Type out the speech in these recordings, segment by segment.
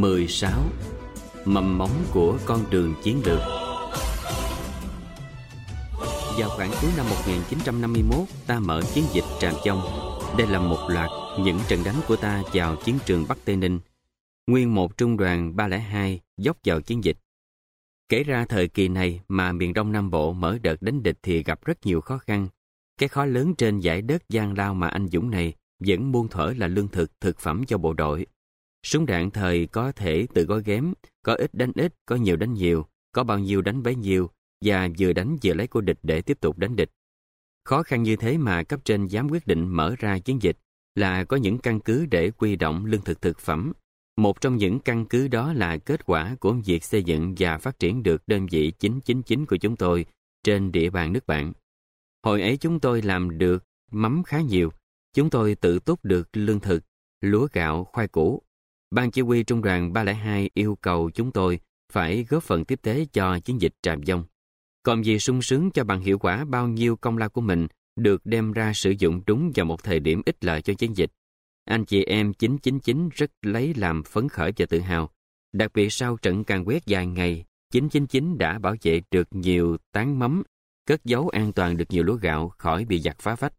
16. Mầm móng của con đường chiến lược Vào khoảng cuối năm 1951, ta mở chiến dịch Tràm Chông. Đây là một loạt những trận đánh của ta vào chiến trường Bắc Tây Ninh. Nguyên một trung đoàn 302 dốc vào chiến dịch. Kể ra thời kỳ này mà miền Đông Nam Bộ mở đợt đánh địch thì gặp rất nhiều khó khăn. Cái khó lớn trên giải đất gian Lao mà anh Dũng này vẫn buôn thở là lương thực, thực phẩm cho bộ đội. Súng đạn thời có thể tự gói ghém, có ít đánh ít, có nhiều đánh nhiều, có bao nhiêu đánh bấy nhiêu, và vừa đánh vừa lấy của địch để tiếp tục đánh địch. Khó khăn như thế mà cấp trên dám quyết định mở ra chiến dịch là có những căn cứ để quy động lương thực thực phẩm. Một trong những căn cứ đó là kết quả của việc xây dựng và phát triển được đơn vị 999 của chúng tôi trên địa bàn nước bạn. Hồi ấy chúng tôi làm được mắm khá nhiều. Chúng tôi tự túc được lương thực, lúa gạo, khoai củ. Ban chỉ huy trung đoàn 302 yêu cầu chúng tôi phải góp phần tiếp tế cho chiến dịch tràm dông. Còn gì sung sướng cho bằng hiệu quả bao nhiêu công lao của mình được đem ra sử dụng đúng vào một thời điểm ích lợi cho chiến dịch. Anh chị em 999 rất lấy làm phấn khởi và tự hào. Đặc biệt sau trận càng quét dài ngày, 999 đã bảo vệ được nhiều tán mắm, cất giấu an toàn được nhiều lúa gạo khỏi bị giặc phá vách.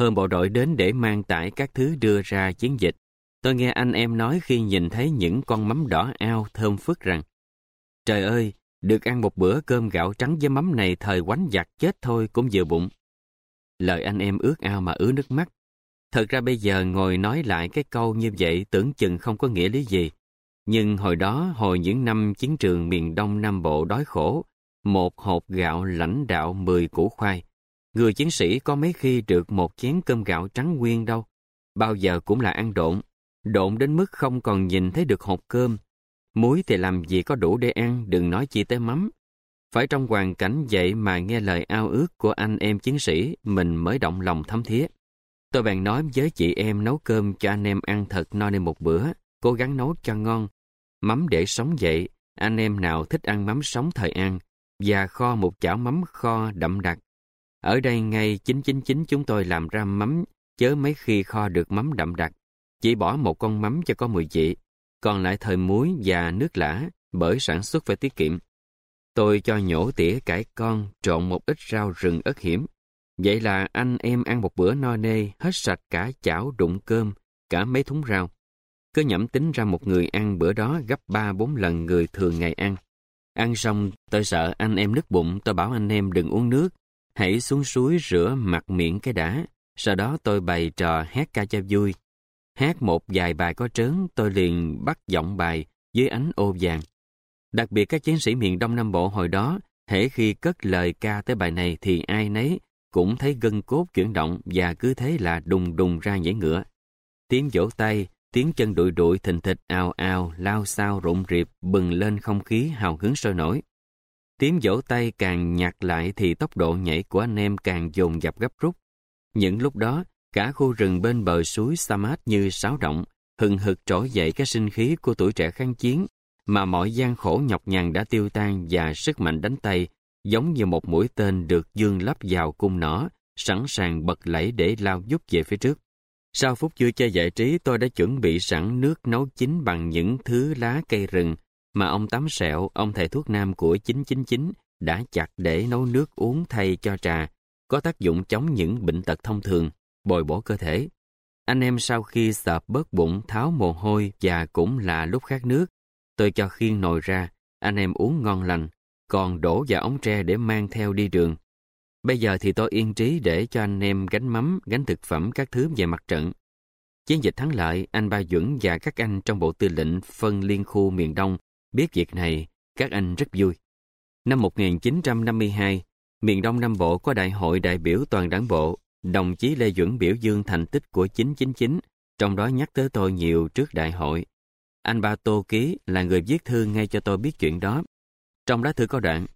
Hơn bộ đội đến để mang tải các thứ đưa ra chiến dịch. Tôi nghe anh em nói khi nhìn thấy những con mắm đỏ ao thơm phức rằng Trời ơi, được ăn một bữa cơm gạo trắng với mắm này thời quánh giặt chết thôi cũng vừa bụng. Lời anh em ước ao mà ứa nước mắt. Thật ra bây giờ ngồi nói lại cái câu như vậy tưởng chừng không có nghĩa lý gì. Nhưng hồi đó, hồi những năm chiến trường miền Đông Nam Bộ đói khổ, một hộp gạo lãnh đạo 10 củ khoai. Người chiến sĩ có mấy khi được một chén cơm gạo trắng nguyên đâu. Bao giờ cũng là ăn độn. Độn đến mức không còn nhìn thấy được hộp cơm. Muối thì làm gì có đủ để ăn, đừng nói chi tới mắm. Phải trong hoàn cảnh vậy mà nghe lời ao ước của anh em chiến sĩ, mình mới động lòng thấm thía. Tôi bèn nói với chị em nấu cơm cho anh em ăn thật no nên một bữa, cố gắng nấu cho ngon. Mắm để sống vậy, anh em nào thích ăn mắm sống thời ăn, và kho một chảo mắm kho đậm đặc. Ở đây ngay 999 chúng tôi làm ra mắm, chớ mấy khi kho được mắm đậm đặc. Chỉ bỏ một con mắm cho có mùi vị, còn lại thời muối và nước lã, bởi sản xuất phải tiết kiệm. Tôi cho nhổ tỉa cải con, trộn một ít rau rừng ớt hiểm. Vậy là anh em ăn một bữa no nê, hết sạch cả chảo đụng cơm, cả mấy thúng rau. Cứ nhẩm tính ra một người ăn bữa đó gấp ba bốn lần người thường ngày ăn. Ăn xong, tôi sợ anh em nứt bụng, tôi bảo anh em đừng uống nước. Hãy xuống suối rửa mặt miệng cái đã. Sau đó tôi bày trò hát ca cho vui. Hát một vài bài có trớn, tôi liền bắt giọng bài dưới ánh ô vàng. Đặc biệt các chiến sĩ miền Đông Nam Bộ hồi đó, thể khi cất lời ca tới bài này thì ai nấy cũng thấy gân cốt chuyển động và cứ thế là đùng đùng ra nhảy ngựa. Tiếng vỗ tay, tiếng chân đuổi đuổi thình thịch ào ào, lao sao rộn rịp, bừng lên không khí hào hứng sôi nổi. Tiếng vỗ tay càng nhặt lại thì tốc độ nhảy của anh em càng dồn dập gấp rút. Những lúc đó, cả khu rừng bên bờ suối Samat như sáo động, hừng hực trỗi dậy cái sinh khí của tuổi trẻ kháng chiến, mà mọi gian khổ nhọc nhằn đã tiêu tan và sức mạnh đánh tay, giống như một mũi tên được dương lắp vào cung nỏ, sẵn sàng bật lẫy để lao giúp về phía trước. Sau phút vui chơi giải trí, tôi đã chuẩn bị sẵn nước nấu chín bằng những thứ lá cây rừng mà ông tám Sẹo, ông thầy thuốc nam của 999, đã chặt để nấu nước uống thay cho trà, có tác dụng chống những bệnh tật thông thường, bồi bổ cơ thể. Anh em sau khi sợp bớt bụng tháo mồ hôi và cũng là lúc khát nước, tôi cho khiên nồi ra, anh em uống ngon lành, còn đổ vào ống tre để mang theo đi đường. Bây giờ thì tôi yên trí để cho anh em gánh mắm, gánh thực phẩm các thứ về mặt trận. Chiến dịch thắng lợi, anh Ba Duẩn và các anh trong bộ tư lệnh phân liên khu miền Đông biết việc này, các anh rất vui. Năm 1952, miền Đông Nam Bộ có đại hội đại biểu toàn đảng bộ, đồng chí Lê Duẩn biểu dương thành tích của 999, trong đó nhắc tới tôi nhiều trước đại hội. Anh Ba Tô Ký là người viết thư ngay cho tôi biết chuyện đó. Trong lá thư có đoạn,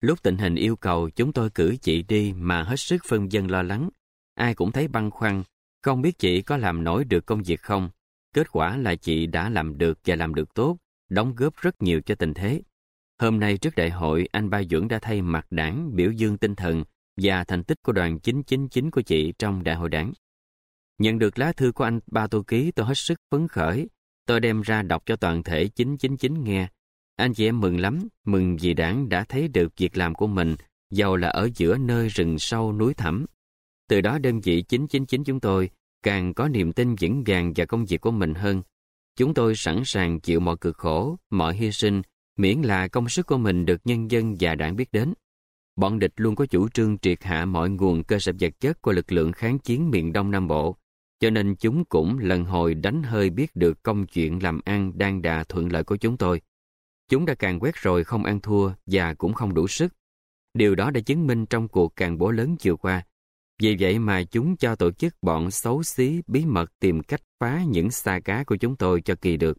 lúc tình hình yêu cầu chúng tôi cử chị đi mà hết sức phân dân lo lắng. Ai cũng thấy băn khoăn, không biết chị có làm nổi được công việc không. Kết quả là chị đã làm được và làm được tốt, đóng góp rất nhiều cho tình thế. Hôm nay trước đại hội, anh Ba Duẩn đã thay mặt đảng biểu dương tinh thần và thành tích của đoàn 999 của chị trong đại hội đảng. Nhận được lá thư của anh Ba Tô Ký tôi hết sức phấn khởi. tôi đem ra đọc cho toàn thể 999 nghe. Anh chị em mừng lắm, mừng vì đảng đã thấy được việc làm của mình, giàu là ở giữa nơi rừng sâu núi thẳm. Từ đó đơn vị 999 chúng tôi càng có niềm tin vững vàng vào công việc của mình hơn. Chúng tôi sẵn sàng chịu mọi cực khổ, mọi hy sinh, miễn là công sức của mình được nhân dân và đảng biết đến. Bọn địch luôn có chủ trương triệt hạ mọi nguồn cơ sở vật chất của lực lượng kháng chiến miền Đông Nam Bộ, cho nên chúng cũng lần hồi đánh hơi biết được công chuyện làm ăn đang đà thuận lợi của chúng tôi. Chúng đã càng quét rồi không ăn thua và cũng không đủ sức. Điều đó đã chứng minh trong cuộc càng bố lớn chiều qua. Vì vậy mà chúng cho tổ chức bọn xấu xí bí mật tìm cách phá những xa cá của chúng tôi cho kỳ được.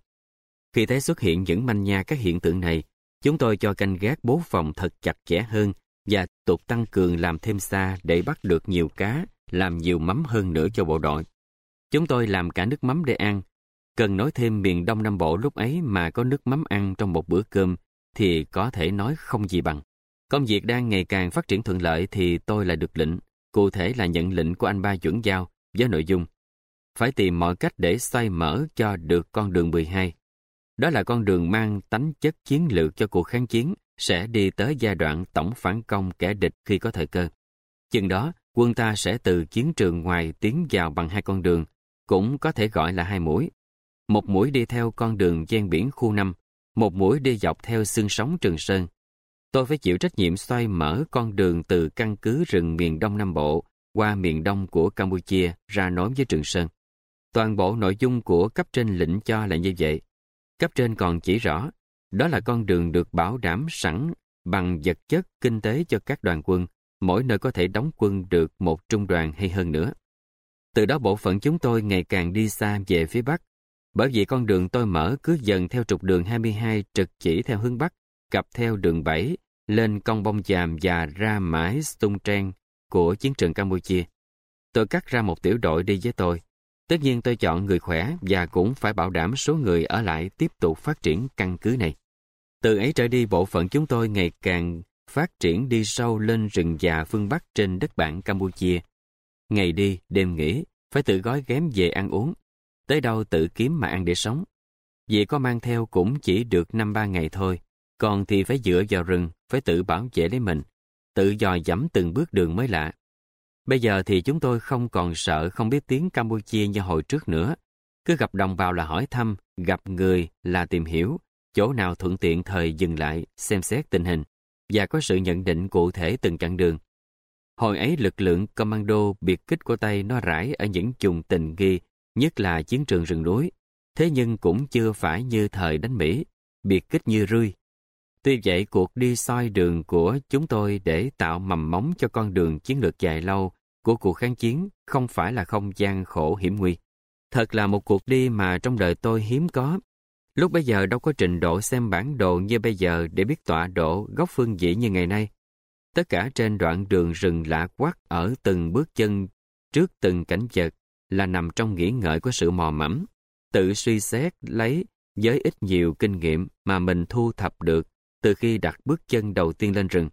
Khi thấy xuất hiện những manh nha các hiện tượng này, chúng tôi cho canh gác bố phòng thật chặt chẽ hơn và tục tăng cường làm thêm xa để bắt được nhiều cá, làm nhiều mắm hơn nữa cho bộ đội. Chúng tôi làm cả nước mắm để ăn. Cần nói thêm miền Đông Nam Bộ lúc ấy mà có nước mắm ăn trong một bữa cơm thì có thể nói không gì bằng. Công việc đang ngày càng phát triển thuận lợi thì tôi lại được lệnh, cụ thể là nhận lệnh của anh ba chuẩn giao với nội dung phải tìm mọi cách để xoay mở cho được con đường 12. Đó là con đường mang tánh chất chiến lược cho cuộc kháng chiến sẽ đi tới giai đoạn tổng phản công kẻ địch khi có thời cơ. Chừng đó, quân ta sẽ từ chiến trường ngoài tiến vào bằng hai con đường, cũng có thể gọi là hai mũi. Một mũi đi theo con đường ven biển khu 5, một mũi đi dọc theo xương sóng Trường Sơn. Tôi phải chịu trách nhiệm xoay mở con đường từ căn cứ rừng miền Đông Nam Bộ qua miền Đông của Campuchia ra nối với Trường Sơn. Toàn bộ nội dung của cấp trên lĩnh cho là như vậy. Cấp trên còn chỉ rõ, đó là con đường được bảo đảm sẵn bằng vật chất kinh tế cho các đoàn quân, mỗi nơi có thể đóng quân được một trung đoàn hay hơn nữa. Từ đó bộ phận chúng tôi ngày càng đi xa về phía Bắc, bởi vì con đường tôi mở cứ dần theo trục đường 22 trực chỉ theo hướng Bắc, cặp theo đường 7, lên con bông chàm và ra mãi Stung Trang của chiến trường Campuchia. Tôi cắt ra một tiểu đội đi với tôi. Tất nhiên tôi chọn người khỏe và cũng phải bảo đảm số người ở lại tiếp tục phát triển căn cứ này. Từ ấy trở đi bộ phận chúng tôi ngày càng phát triển đi sâu lên rừng già phương Bắc trên đất bản Campuchia. Ngày đi, đêm nghỉ, phải tự gói ghém về ăn uống. Tới đâu tự kiếm mà ăn để sống. Vì có mang theo cũng chỉ được năm ba ngày thôi, còn thì phải dựa vào rừng, phải tự bảo vệ lấy mình, tự dò dẫm từng bước đường mới lạ. Bây giờ thì chúng tôi không còn sợ không biết tiếng Campuchia như hồi trước nữa. Cứ gặp đồng bào là hỏi thăm, gặp người là tìm hiểu, chỗ nào thuận tiện thời dừng lại, xem xét tình hình, và có sự nhận định cụ thể từng chặng đường. Hồi ấy lực lượng commando biệt kích của Tây nó rải ở những vùng tình nghi, nhất là chiến trường rừng núi. Thế nhưng cũng chưa phải như thời đánh Mỹ, biệt kích như rươi. Tuy vậy cuộc đi soi đường của chúng tôi để tạo mầm móng cho con đường chiến lược dài lâu của cuộc kháng chiến không phải là không gian khổ hiểm nguy. Thật là một cuộc đi mà trong đời tôi hiếm có. Lúc bây giờ đâu có trình độ xem bản đồ như bây giờ để biết tọa độ góc phương vị như ngày nay. Tất cả trên đoạn đường rừng lạ quắc ở từng bước chân trước từng cảnh vật là nằm trong nghĩ ngợi của sự mò mẫm, tự suy xét lấy với ít nhiều kinh nghiệm mà mình thu thập được từ khi đặt bước chân đầu tiên lên rừng.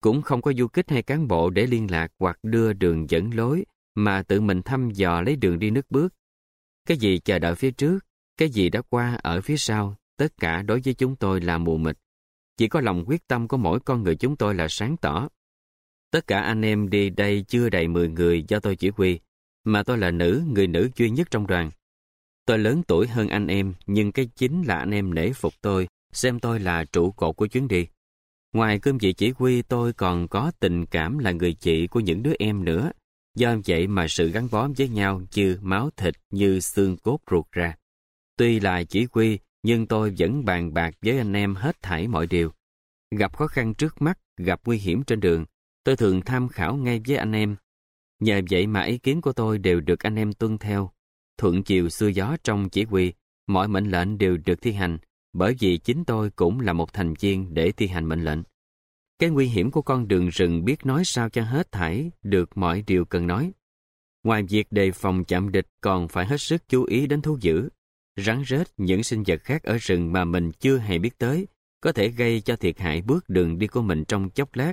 Cũng không có du kích hay cán bộ để liên lạc hoặc đưa đường dẫn lối, mà tự mình thăm dò lấy đường đi nước bước. Cái gì chờ đợi phía trước, cái gì đã qua ở phía sau, tất cả đối với chúng tôi là mù mịt. Chỉ có lòng quyết tâm của mỗi con người chúng tôi là sáng tỏ. Tất cả anh em đi đây chưa đầy 10 người do tôi chỉ huy, mà tôi là nữ, người nữ duy nhất trong đoàn. Tôi lớn tuổi hơn anh em, nhưng cái chính là anh em nể phục tôi, xem tôi là trụ cột của chuyến đi. Ngoài cơm vị chỉ huy tôi còn có tình cảm là người chị của những đứa em nữa. Do vậy mà sự gắn bó với nhau như máu thịt như xương cốt ruột ra. Tuy là chỉ huy, nhưng tôi vẫn bàn bạc với anh em hết thảy mọi điều. Gặp khó khăn trước mắt, gặp nguy hiểm trên đường, tôi thường tham khảo ngay với anh em. Nhờ vậy mà ý kiến của tôi đều được anh em tuân theo. Thuận chiều xưa gió trong chỉ huy, mọi mệnh lệnh đều được thi hành, bởi vì chính tôi cũng là một thành viên để thi hành mệnh lệnh. Cái nguy hiểm của con đường rừng biết nói sao cho hết thảy được mọi điều cần nói. Ngoài việc đề phòng chạm địch còn phải hết sức chú ý đến thú dữ, rắn rết những sinh vật khác ở rừng mà mình chưa hề biết tới, có thể gây cho thiệt hại bước đường đi của mình trong chốc lát.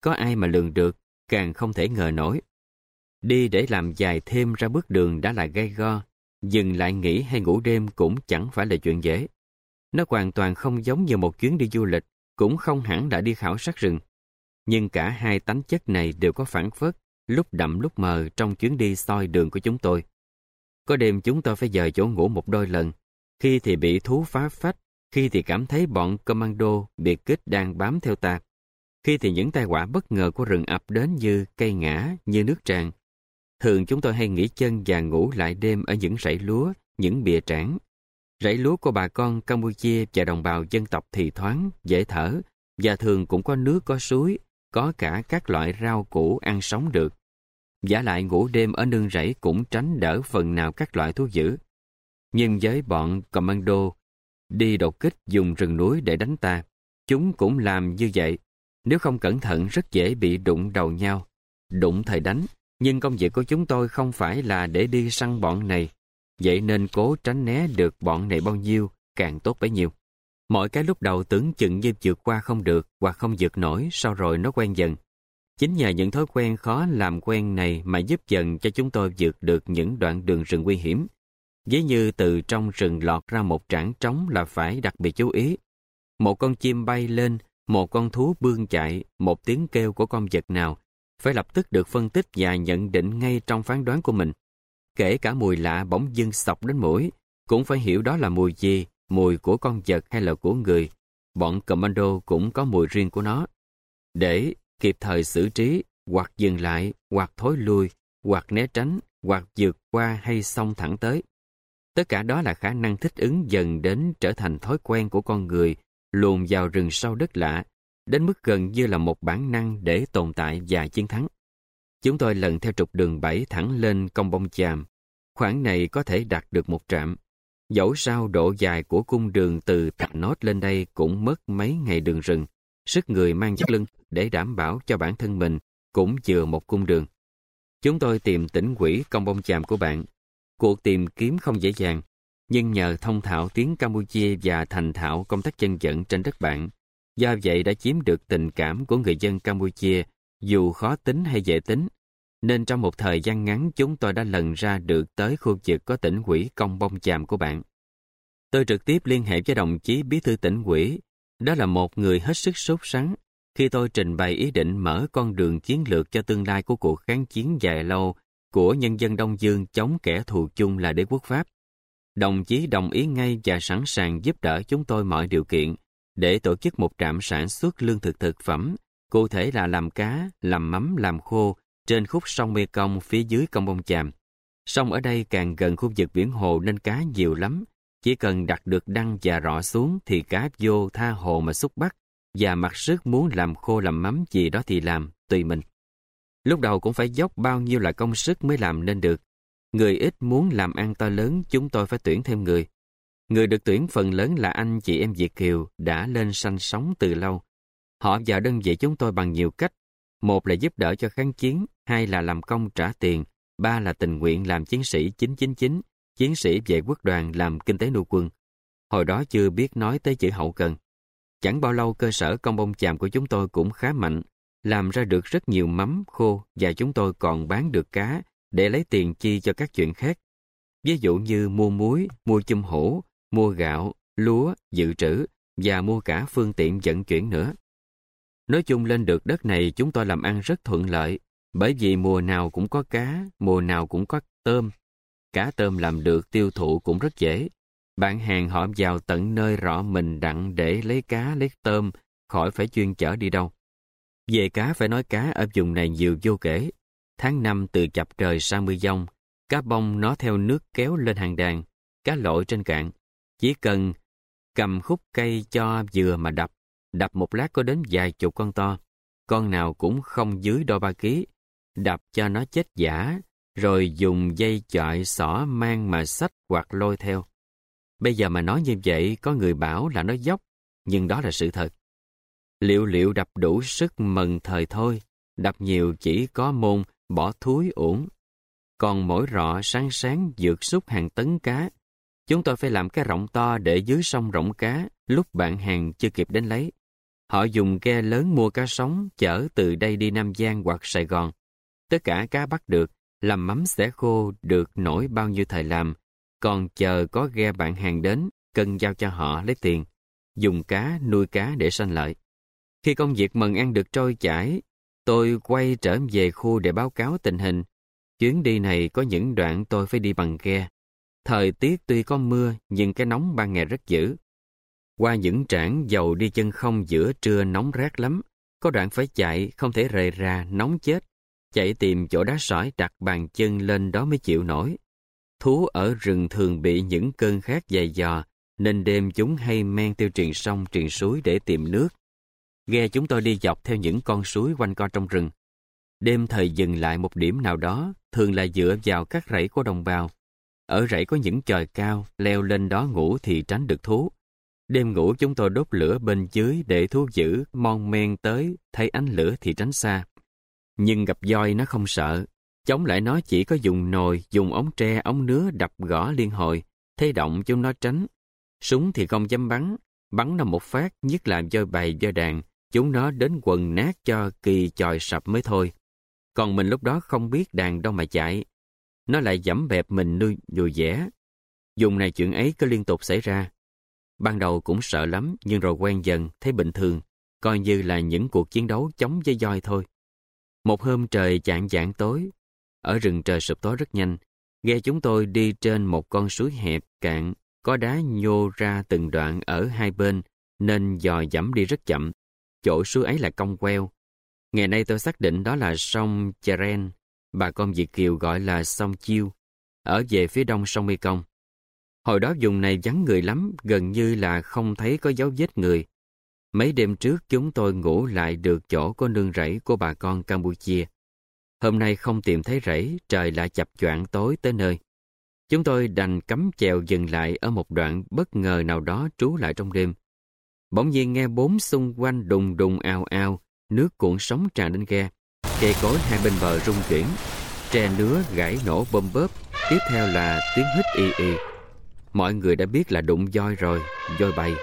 Có ai mà lường được, càng không thể ngờ nổi. Đi để làm dài thêm ra bước đường đã là gây go, dừng lại nghỉ hay ngủ đêm cũng chẳng phải là chuyện dễ. Nó hoàn toàn không giống như một chuyến đi du lịch, cũng không hẳn đã đi khảo sát rừng. Nhưng cả hai tánh chất này đều có phản phất, lúc đậm lúc mờ trong chuyến đi soi đường của chúng tôi. Có đêm chúng tôi phải dời chỗ ngủ một đôi lần, khi thì bị thú phá phách, khi thì cảm thấy bọn commando biệt kích đang bám theo ta. Khi thì những tai họa bất ngờ của rừng ập đến như cây ngã, như nước tràn. Thường chúng tôi hay nghỉ chân và ngủ lại đêm ở những rẫy lúa, những bìa trảng. Rẫy lúa của bà con Campuchia và đồng bào dân tộc thì thoáng, dễ thở, và thường cũng có nước có suối, có cả các loại rau củ ăn sống được. Giả lại ngủ đêm ở nương rẫy cũng tránh đỡ phần nào các loại thú dữ. Nhưng với bọn commando, đi đột kích dùng rừng núi để đánh ta, chúng cũng làm như vậy. Nếu không cẩn thận rất dễ bị đụng đầu nhau. Đụng thời đánh, nhưng công việc của chúng tôi không phải là để đi săn bọn này. Vậy nên cố tránh né được bọn này bao nhiêu, càng tốt bấy nhiêu. Mọi cái lúc đầu tưởng chừng như vượt qua không được hoặc không vượt nổi, sau rồi nó quen dần. Chính nhờ những thói quen khó làm quen này mà giúp dần cho chúng tôi vượt được những đoạn đường rừng nguy hiểm. Ví như từ trong rừng lọt ra một trảng trống là phải đặc biệt chú ý. Một con chim bay lên, một con thú bươn chạy, một tiếng kêu của con vật nào, phải lập tức được phân tích và nhận định ngay trong phán đoán của mình. Kể cả mùi lạ bỗng dưng sọc đến mũi, cũng phải hiểu đó là mùi gì, mùi của con vật hay là của người. Bọn commando cũng có mùi riêng của nó. Để kịp thời xử trí, hoặc dừng lại, hoặc thối lui, hoặc né tránh, hoặc vượt qua hay xông thẳng tới. Tất cả đó là khả năng thích ứng dần đến trở thành thói quen của con người luồn vào rừng sâu đất lạ, đến mức gần như là một bản năng để tồn tại và chiến thắng. Chúng tôi lần theo trục đường 7 thẳng lên công bông chàm. Khoảng này có thể đạt được một trạm. Dẫu sao độ dài của cung đường từ Tà Nốt lên đây cũng mất mấy ngày đường rừng. Sức người mang dắt lưng để đảm bảo cho bản thân mình cũng chừa một cung đường. Chúng tôi tìm tỉnh quỷ công bông chàm của bạn. Cuộc tìm kiếm không dễ dàng, nhưng nhờ thông thạo tiếng Campuchia và thành thạo công tác chân dẫn trên đất bạn, do vậy đã chiếm được tình cảm của người dân Campuchia, dù khó tính hay dễ tính. Nên trong một thời gian ngắn chúng tôi đã lần ra được tới khu vực có tỉnh quỷ công bông chàm của bạn. Tôi trực tiếp liên hệ với đồng chí bí thư tỉnh quỷ. Đó là một người hết sức sốt sắng khi tôi trình bày ý định mở con đường chiến lược cho tương lai của cuộc kháng chiến dài lâu của nhân dân Đông Dương chống kẻ thù chung là đế quốc Pháp. Đồng chí đồng ý ngay và sẵn sàng giúp đỡ chúng tôi mọi điều kiện để tổ chức một trạm sản xuất lương thực thực phẩm, cụ thể là làm cá, làm mắm, làm khô trên khúc sông Mê Công phía dưới công bông chàm. Sông ở đây càng gần khu vực biển hồ nên cá nhiều lắm. Chỉ cần đặt được đăng và rọ xuống thì cá vô tha hồ mà xúc bắt và mặc sức muốn làm khô làm mắm gì đó thì làm, tùy mình. Lúc đầu cũng phải dốc bao nhiêu là công sức mới làm nên được. Người ít muốn làm ăn to lớn chúng tôi phải tuyển thêm người. Người được tuyển phần lớn là anh chị em Việt Kiều đã lên sanh sống từ lâu. Họ vào đơn vị chúng tôi bằng nhiều cách. Một là giúp đỡ cho kháng chiến, hai là làm công trả tiền, ba là tình nguyện làm chiến sĩ 999, chiến sĩ vệ quốc đoàn làm kinh tế nuôi quân. Hồi đó chưa biết nói tới chữ hậu cần. Chẳng bao lâu cơ sở công bông chàm của chúng tôi cũng khá mạnh, làm ra được rất nhiều mắm khô và chúng tôi còn bán được cá để lấy tiền chi cho các chuyện khác. Ví dụ như mua muối, mua chum hổ, mua gạo, lúa, dự trữ và mua cả phương tiện vận chuyển nữa. Nói chung lên được đất này chúng tôi làm ăn rất thuận lợi bởi vì mùa nào cũng có cá, mùa nào cũng có tôm. Cá tôm làm được tiêu thụ cũng rất dễ. Bạn hàng họ vào tận nơi rõ mình đặng để lấy cá, lấy tôm, khỏi phải chuyên chở đi đâu. Về cá phải nói cá ở vùng này nhiều vô kể. Tháng năm từ chập trời sang mưa dông, cá bông nó theo nước kéo lên hàng đàn, cá lội trên cạn. Chỉ cần cầm khúc cây cho vừa mà đập, đập một lát có đến vài chục con to. Con nào cũng không dưới đôi ba ký. Đập cho nó chết giả, rồi dùng dây chọi xỏ mang mà sách hoặc lôi theo. Bây giờ mà nói như vậy, có người bảo là nó dốc, nhưng đó là sự thật. Liệu liệu đập đủ sức mừng thời thôi, đập nhiều chỉ có môn bỏ thúi uổng. Còn mỗi rọ sáng sáng dược xúc hàng tấn cá. Chúng tôi phải làm cái rộng to để dưới sông rộng cá, lúc bạn hàng chưa kịp đến lấy. Họ dùng ghe lớn mua cá sống, chở từ đây đi Nam Giang hoặc Sài Gòn. Tất cả cá bắt được, làm mắm xẻ khô được nổi bao nhiêu thời làm, còn chờ có ghe bạn hàng đến, cần giao cho họ lấy tiền, dùng cá, nuôi cá để sanh lợi. Khi công việc mần ăn được trôi chảy, tôi quay trở về khu để báo cáo tình hình. Chuyến đi này có những đoạn tôi phải đi bằng ghe. Thời tiết tuy có mưa, nhưng cái nóng ban ngày rất dữ. Qua những trảng dầu đi chân không giữa trưa nóng rát lắm, có đoạn phải chạy, không thể rời ra, nóng chết. Chạy tìm chỗ đá sỏi đặt bàn chân lên đó mới chịu nổi. Thú ở rừng thường bị những cơn khát dày dò, nên đêm chúng hay men tiêu truyền sông truyền suối để tìm nước. Ghe chúng tôi đi dọc theo những con suối quanh co trong rừng. Đêm thời dừng lại một điểm nào đó, thường là dựa vào các rẫy của đồng bào. Ở rẫy có những chòi cao, leo lên đó ngủ thì tránh được thú. Đêm ngủ chúng tôi đốt lửa bên dưới để thú dữ, mon men tới, thấy ánh lửa thì tránh xa. Nhưng gặp voi nó không sợ. Chống lại nó chỉ có dùng nồi, dùng ống tre, ống nứa đập gõ liên hồi. Thấy động chúng nó tránh. Súng thì không dám bắn. Bắn nó một phát, nhất làm voi bày voi đàn. Chúng nó đến quần nát cho kỳ chòi sập mới thôi. Còn mình lúc đó không biết đàn đâu mà chạy. Nó lại dẫm bẹp mình nuôi nhùi dẻ Dùng này chuyện ấy cứ liên tục xảy ra. Ban đầu cũng sợ lắm, nhưng rồi quen dần, thấy bình thường, coi như là những cuộc chiến đấu chống với voi thôi. Một hôm trời chạng dạng tối, ở rừng trời sụp tối rất nhanh, ghe chúng tôi đi trên một con suối hẹp cạn, có đá nhô ra từng đoạn ở hai bên, nên dò dẫm đi rất chậm. Chỗ suối ấy là cong queo. Ngày nay tôi xác định đó là sông Cheren, bà con Việt Kiều gọi là sông Chiêu, ở về phía đông sông Mekong. Hồi đó vùng này vắng người lắm, gần như là không thấy có dấu vết người. Mấy đêm trước chúng tôi ngủ lại được chỗ có nương rẫy của bà con Campuchia. Hôm nay không tìm thấy rẫy, trời lại chập choạng tối tới nơi. Chúng tôi đành cắm chèo dừng lại ở một đoạn bất ngờ nào đó trú lại trong đêm. Bỗng nhiên nghe bốn xung quanh đùng đùng ào ào, nước cuộn sóng tràn lên ghe. Cây cối hai bên bờ rung chuyển, tre nứa gãy nổ bơm bớp, tiếp theo là tiếng hít y y. Mọi người đã biết là đụng voi rồi, voi bay.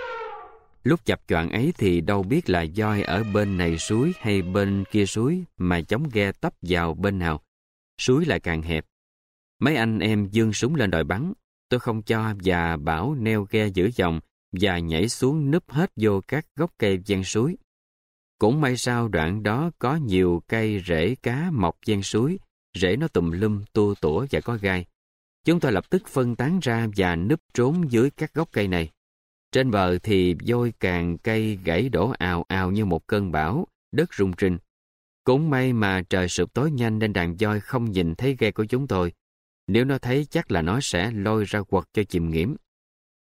Lúc chập choạng ấy thì đâu biết là voi ở bên này suối hay bên kia suối mà chống ghe tấp vào bên nào. Suối lại càng hẹp. Mấy anh em dương súng lên đòi bắn. Tôi không cho và bảo neo ghe giữ dòng và nhảy xuống núp hết vô các gốc cây ven suối. Cũng may sao đoạn đó có nhiều cây rễ cá mọc ven suối, rễ nó tùm lum, tua tủa và có gai. Chúng tôi lập tức phân tán ra và núp trốn dưới các gốc cây này. Trên bờ thì dôi càng cây gãy đổ ào ào như một cơn bão, đất rung rinh. Cũng may mà trời sụp tối nhanh nên đàn voi không nhìn thấy ghe của chúng tôi. Nếu nó thấy chắc là nó sẽ lôi ra quật cho chìm nghiễm.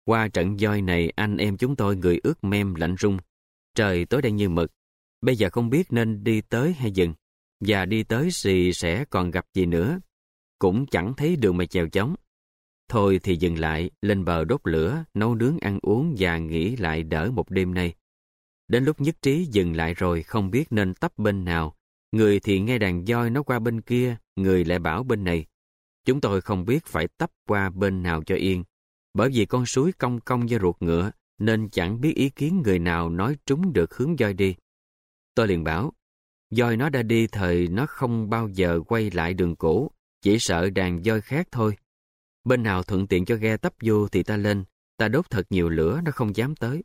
Qua trận voi này anh em chúng tôi người ướt mem lạnh rung. Trời tối đen như mực. Bây giờ không biết nên đi tới hay dừng. Và đi tới thì sẽ còn gặp gì nữa cũng chẳng thấy đường mà chèo chống. Thôi thì dừng lại, lên bờ đốt lửa, nấu nướng ăn uống và nghỉ lại đỡ một đêm nay. Đến lúc nhất trí dừng lại rồi không biết nên tấp bên nào. Người thì nghe đàn voi nó qua bên kia, người lại bảo bên này. Chúng tôi không biết phải tấp qua bên nào cho yên. Bởi vì con suối cong cong như ruột ngựa, nên chẳng biết ý kiến người nào nói trúng được hướng voi đi. Tôi liền bảo, voi nó đã đi thời nó không bao giờ quay lại đường cũ, chỉ sợ đàn voi khác thôi. Bên nào thuận tiện cho ghe tấp vô thì ta lên, ta đốt thật nhiều lửa nó không dám tới.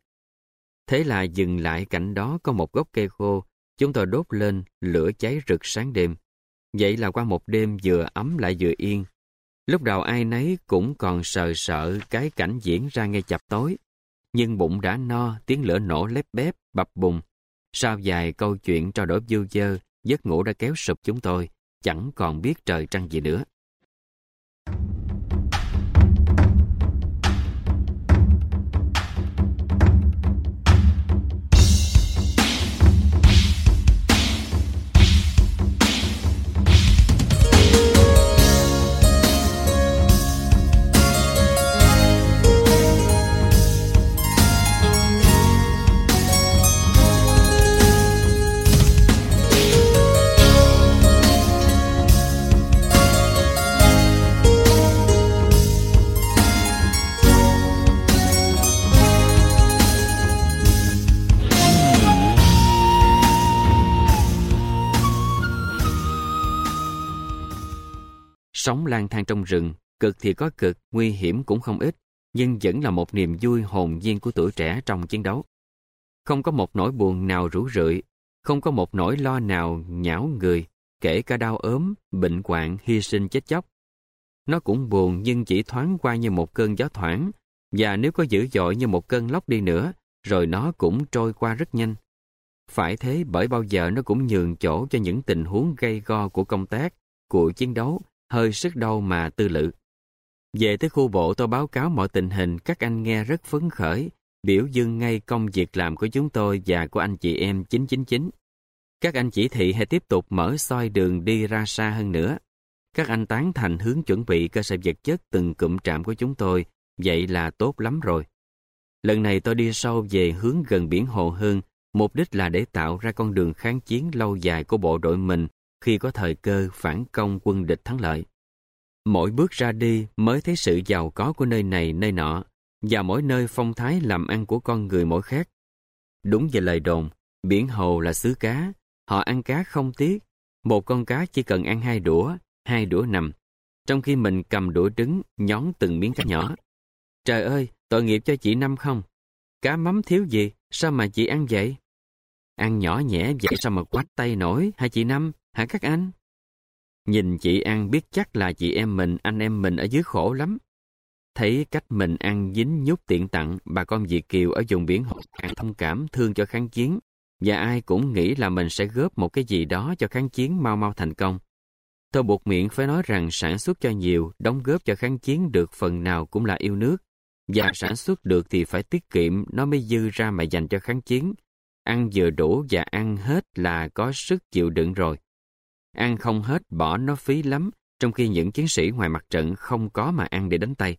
Thế là dừng lại cạnh đó có một gốc cây khô, chúng tôi đốt lên, lửa cháy rực sáng đêm. Vậy là qua một đêm vừa ấm lại vừa yên. Lúc đầu ai nấy cũng còn sợ sợ cái cảnh diễn ra ngay chập tối. Nhưng bụng đã no, tiếng lửa nổ lép bép, bập bùng. Sau vài câu chuyện trao đổi vui dơ, giấc ngủ đã kéo sụp chúng tôi chẳng còn biết trời trăng gì nữa. Sóng lang thang trong rừng, Cực thì có cực, nguy hiểm cũng không ít, nhưng vẫn là một niềm vui hồn nhiên của tuổi trẻ trong chiến đấu. Không có một nỗi buồn nào rủ rượi, không có một nỗi lo nào nhão người, kể cả đau ốm, bệnh hoạn, hy sinh chết chóc. Nó cũng buồn nhưng chỉ thoáng qua như một cơn gió thoảng, và nếu có dữ dội như một cơn lốc đi nữa, rồi nó cũng trôi qua rất nhanh. Phải thế bởi bao giờ nó cũng nhường chỗ cho những tình huống gây go của công tác, của chiến đấu, hơi sức đâu mà tư lự. Về tới khu bộ tôi báo cáo mọi tình hình các anh nghe rất phấn khởi, biểu dương ngay công việc làm của chúng tôi và của anh chị em 999. Các anh chỉ thị hãy tiếp tục mở soi đường đi ra xa hơn nữa. Các anh tán thành hướng chuẩn bị cơ sở vật chất từng cụm trạm của chúng tôi, vậy là tốt lắm rồi. Lần này tôi đi sâu về hướng gần biển Hồ hơn, mục đích là để tạo ra con đường kháng chiến lâu dài của bộ đội mình khi có thời cơ phản công quân địch thắng lợi. Mỗi bước ra đi mới thấy sự giàu có của nơi này nơi nọ, và mỗi nơi phong thái làm ăn của con người mỗi khác. Đúng về lời đồn, biển hồ là xứ cá, họ ăn cá không tiếc, một con cá chỉ cần ăn hai đũa, hai đũa nằm, trong khi mình cầm đũa đứng nhón từng miếng cá nhỏ. Trời ơi, tội nghiệp cho chị Năm không? Cá mắm thiếu gì, sao mà chị ăn vậy? Ăn nhỏ nhẹ vậy sao mà quát tay nổi, hả chị Năm, hả các anh? Nhìn chị ăn biết chắc là chị em mình, anh em mình ở dưới khổ lắm. Thấy cách mình ăn dính nhút tiện tặng, bà con Việt Kiều ở vùng biển Hội càng thông cảm thương cho kháng chiến, và ai cũng nghĩ là mình sẽ góp một cái gì đó cho kháng chiến mau mau thành công. Tôi buộc miệng phải nói rằng sản xuất cho nhiều, đóng góp cho kháng chiến được phần nào cũng là yêu nước, và sản xuất được thì phải tiết kiệm, nó mới dư ra mà dành cho kháng chiến. Ăn vừa đủ và ăn hết là có sức chịu đựng rồi. Ăn không hết bỏ nó phí lắm, trong khi những chiến sĩ ngoài mặt trận không có mà ăn để đánh tay.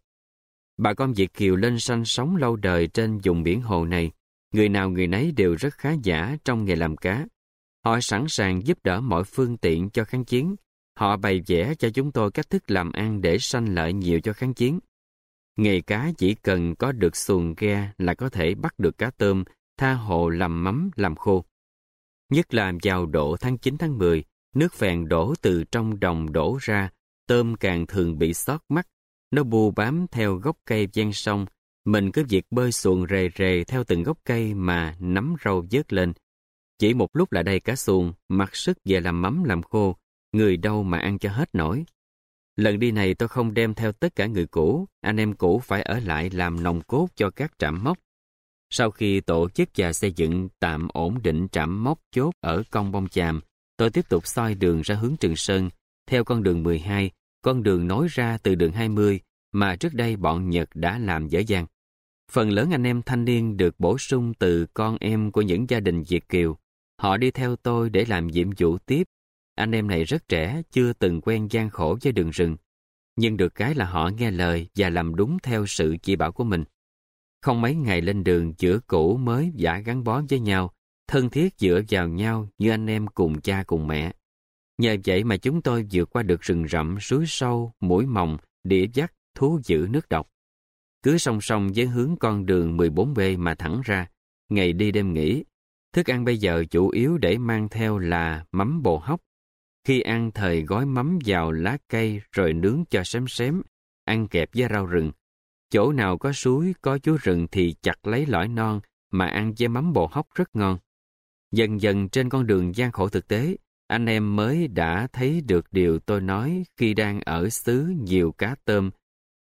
Bà con Việt Kiều lên sanh sống lâu đời trên vùng biển hồ này, người nào người nấy đều rất khá giả trong nghề làm cá. Họ sẵn sàng giúp đỡ mọi phương tiện cho kháng chiến. Họ bày vẽ cho chúng tôi cách thức làm ăn để sanh lợi nhiều cho kháng chiến. Nghề cá chỉ cần có được xuồng ghe là có thể bắt được cá tôm, tha hồ làm mắm, làm khô. Nhất là vào độ tháng 9 tháng 10, nước phèn đổ từ trong đồng đổ ra, tôm càng thường bị sót mắt. Nó bù bám theo gốc cây ven sông, mình cứ việc bơi xuồng rề rề theo từng gốc cây mà nắm râu vớt lên. Chỉ một lúc là đầy cá xuồng, mặc sức về làm mắm làm khô, người đâu mà ăn cho hết nổi. Lần đi này tôi không đem theo tất cả người cũ, anh em cũ phải ở lại làm nòng cốt cho các trạm mốc. Sau khi tổ chức và xây dựng tạm ổn định trạm mốc chốt ở Công Bông Chàm, tôi tiếp tục soi đường ra hướng Trường Sơn, theo con đường 12, con đường nối ra từ đường 20 mà trước đây bọn Nhật đã làm dở dàng Phần lớn anh em thanh niên được bổ sung từ con em của những gia đình Việt Kiều. Họ đi theo tôi để làm nhiệm vụ tiếp. Anh em này rất trẻ, chưa từng quen gian khổ với đường rừng. Nhưng được cái là họ nghe lời và làm đúng theo sự chỉ bảo của mình. Không mấy ngày lên đường giữa cũ mới giả gắn bó với nhau, thân thiết dựa vào nhau như anh em cùng cha cùng mẹ. Nhờ vậy mà chúng tôi vượt qua được rừng rậm, suối sâu, mũi mòng, đĩa dắt, thú dữ nước độc. Cứ song song với hướng con đường 14B mà thẳng ra, ngày đi đêm nghỉ. Thức ăn bây giờ chủ yếu để mang theo là mắm bồ hóc. Khi ăn thời gói mắm vào lá cây rồi nướng cho xém xém, ăn kẹp với rau rừng. Chỗ nào có suối, có chú rừng thì chặt lấy lõi non mà ăn với mắm bồ hóc rất ngon. Dần dần trên con đường gian khổ thực tế, anh em mới đã thấy được điều tôi nói khi đang ở xứ nhiều cá tôm,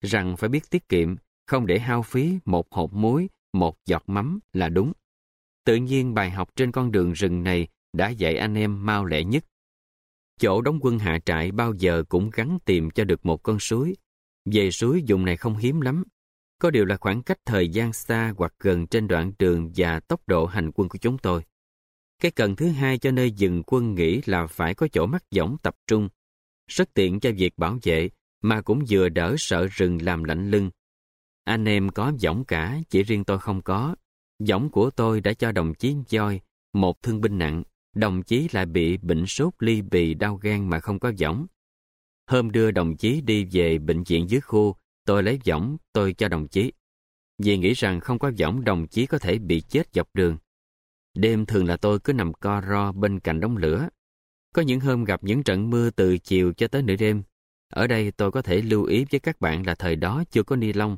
rằng phải biết tiết kiệm, không để hao phí một hộp muối, một giọt mắm là đúng. Tự nhiên bài học trên con đường rừng này đã dạy anh em mau lẹ nhất. Chỗ đóng quân hạ trại bao giờ cũng gắn tìm cho được một con suối. Về suối dùng này không hiếm lắm. Có điều là khoảng cách thời gian xa hoặc gần trên đoạn đường và tốc độ hành quân của chúng tôi. Cái cần thứ hai cho nơi dừng quân nghỉ là phải có chỗ mắt võng tập trung. Rất tiện cho việc bảo vệ, mà cũng vừa đỡ sợ rừng làm lạnh lưng. Anh em có võng cả, chỉ riêng tôi không có. Võng của tôi đã cho đồng chí Choi, một thương binh nặng, đồng chí lại bị bệnh sốt ly bì đau gan mà không có võng. Hôm đưa đồng chí đi về bệnh viện dưới khu, tôi lấy võng, tôi cho đồng chí. Vì nghĩ rằng không có võng đồng chí có thể bị chết dọc đường. Đêm thường là tôi cứ nằm co ro bên cạnh đống lửa. Có những hôm gặp những trận mưa từ chiều cho tới nửa đêm. Ở đây tôi có thể lưu ý với các bạn là thời đó chưa có ni lông.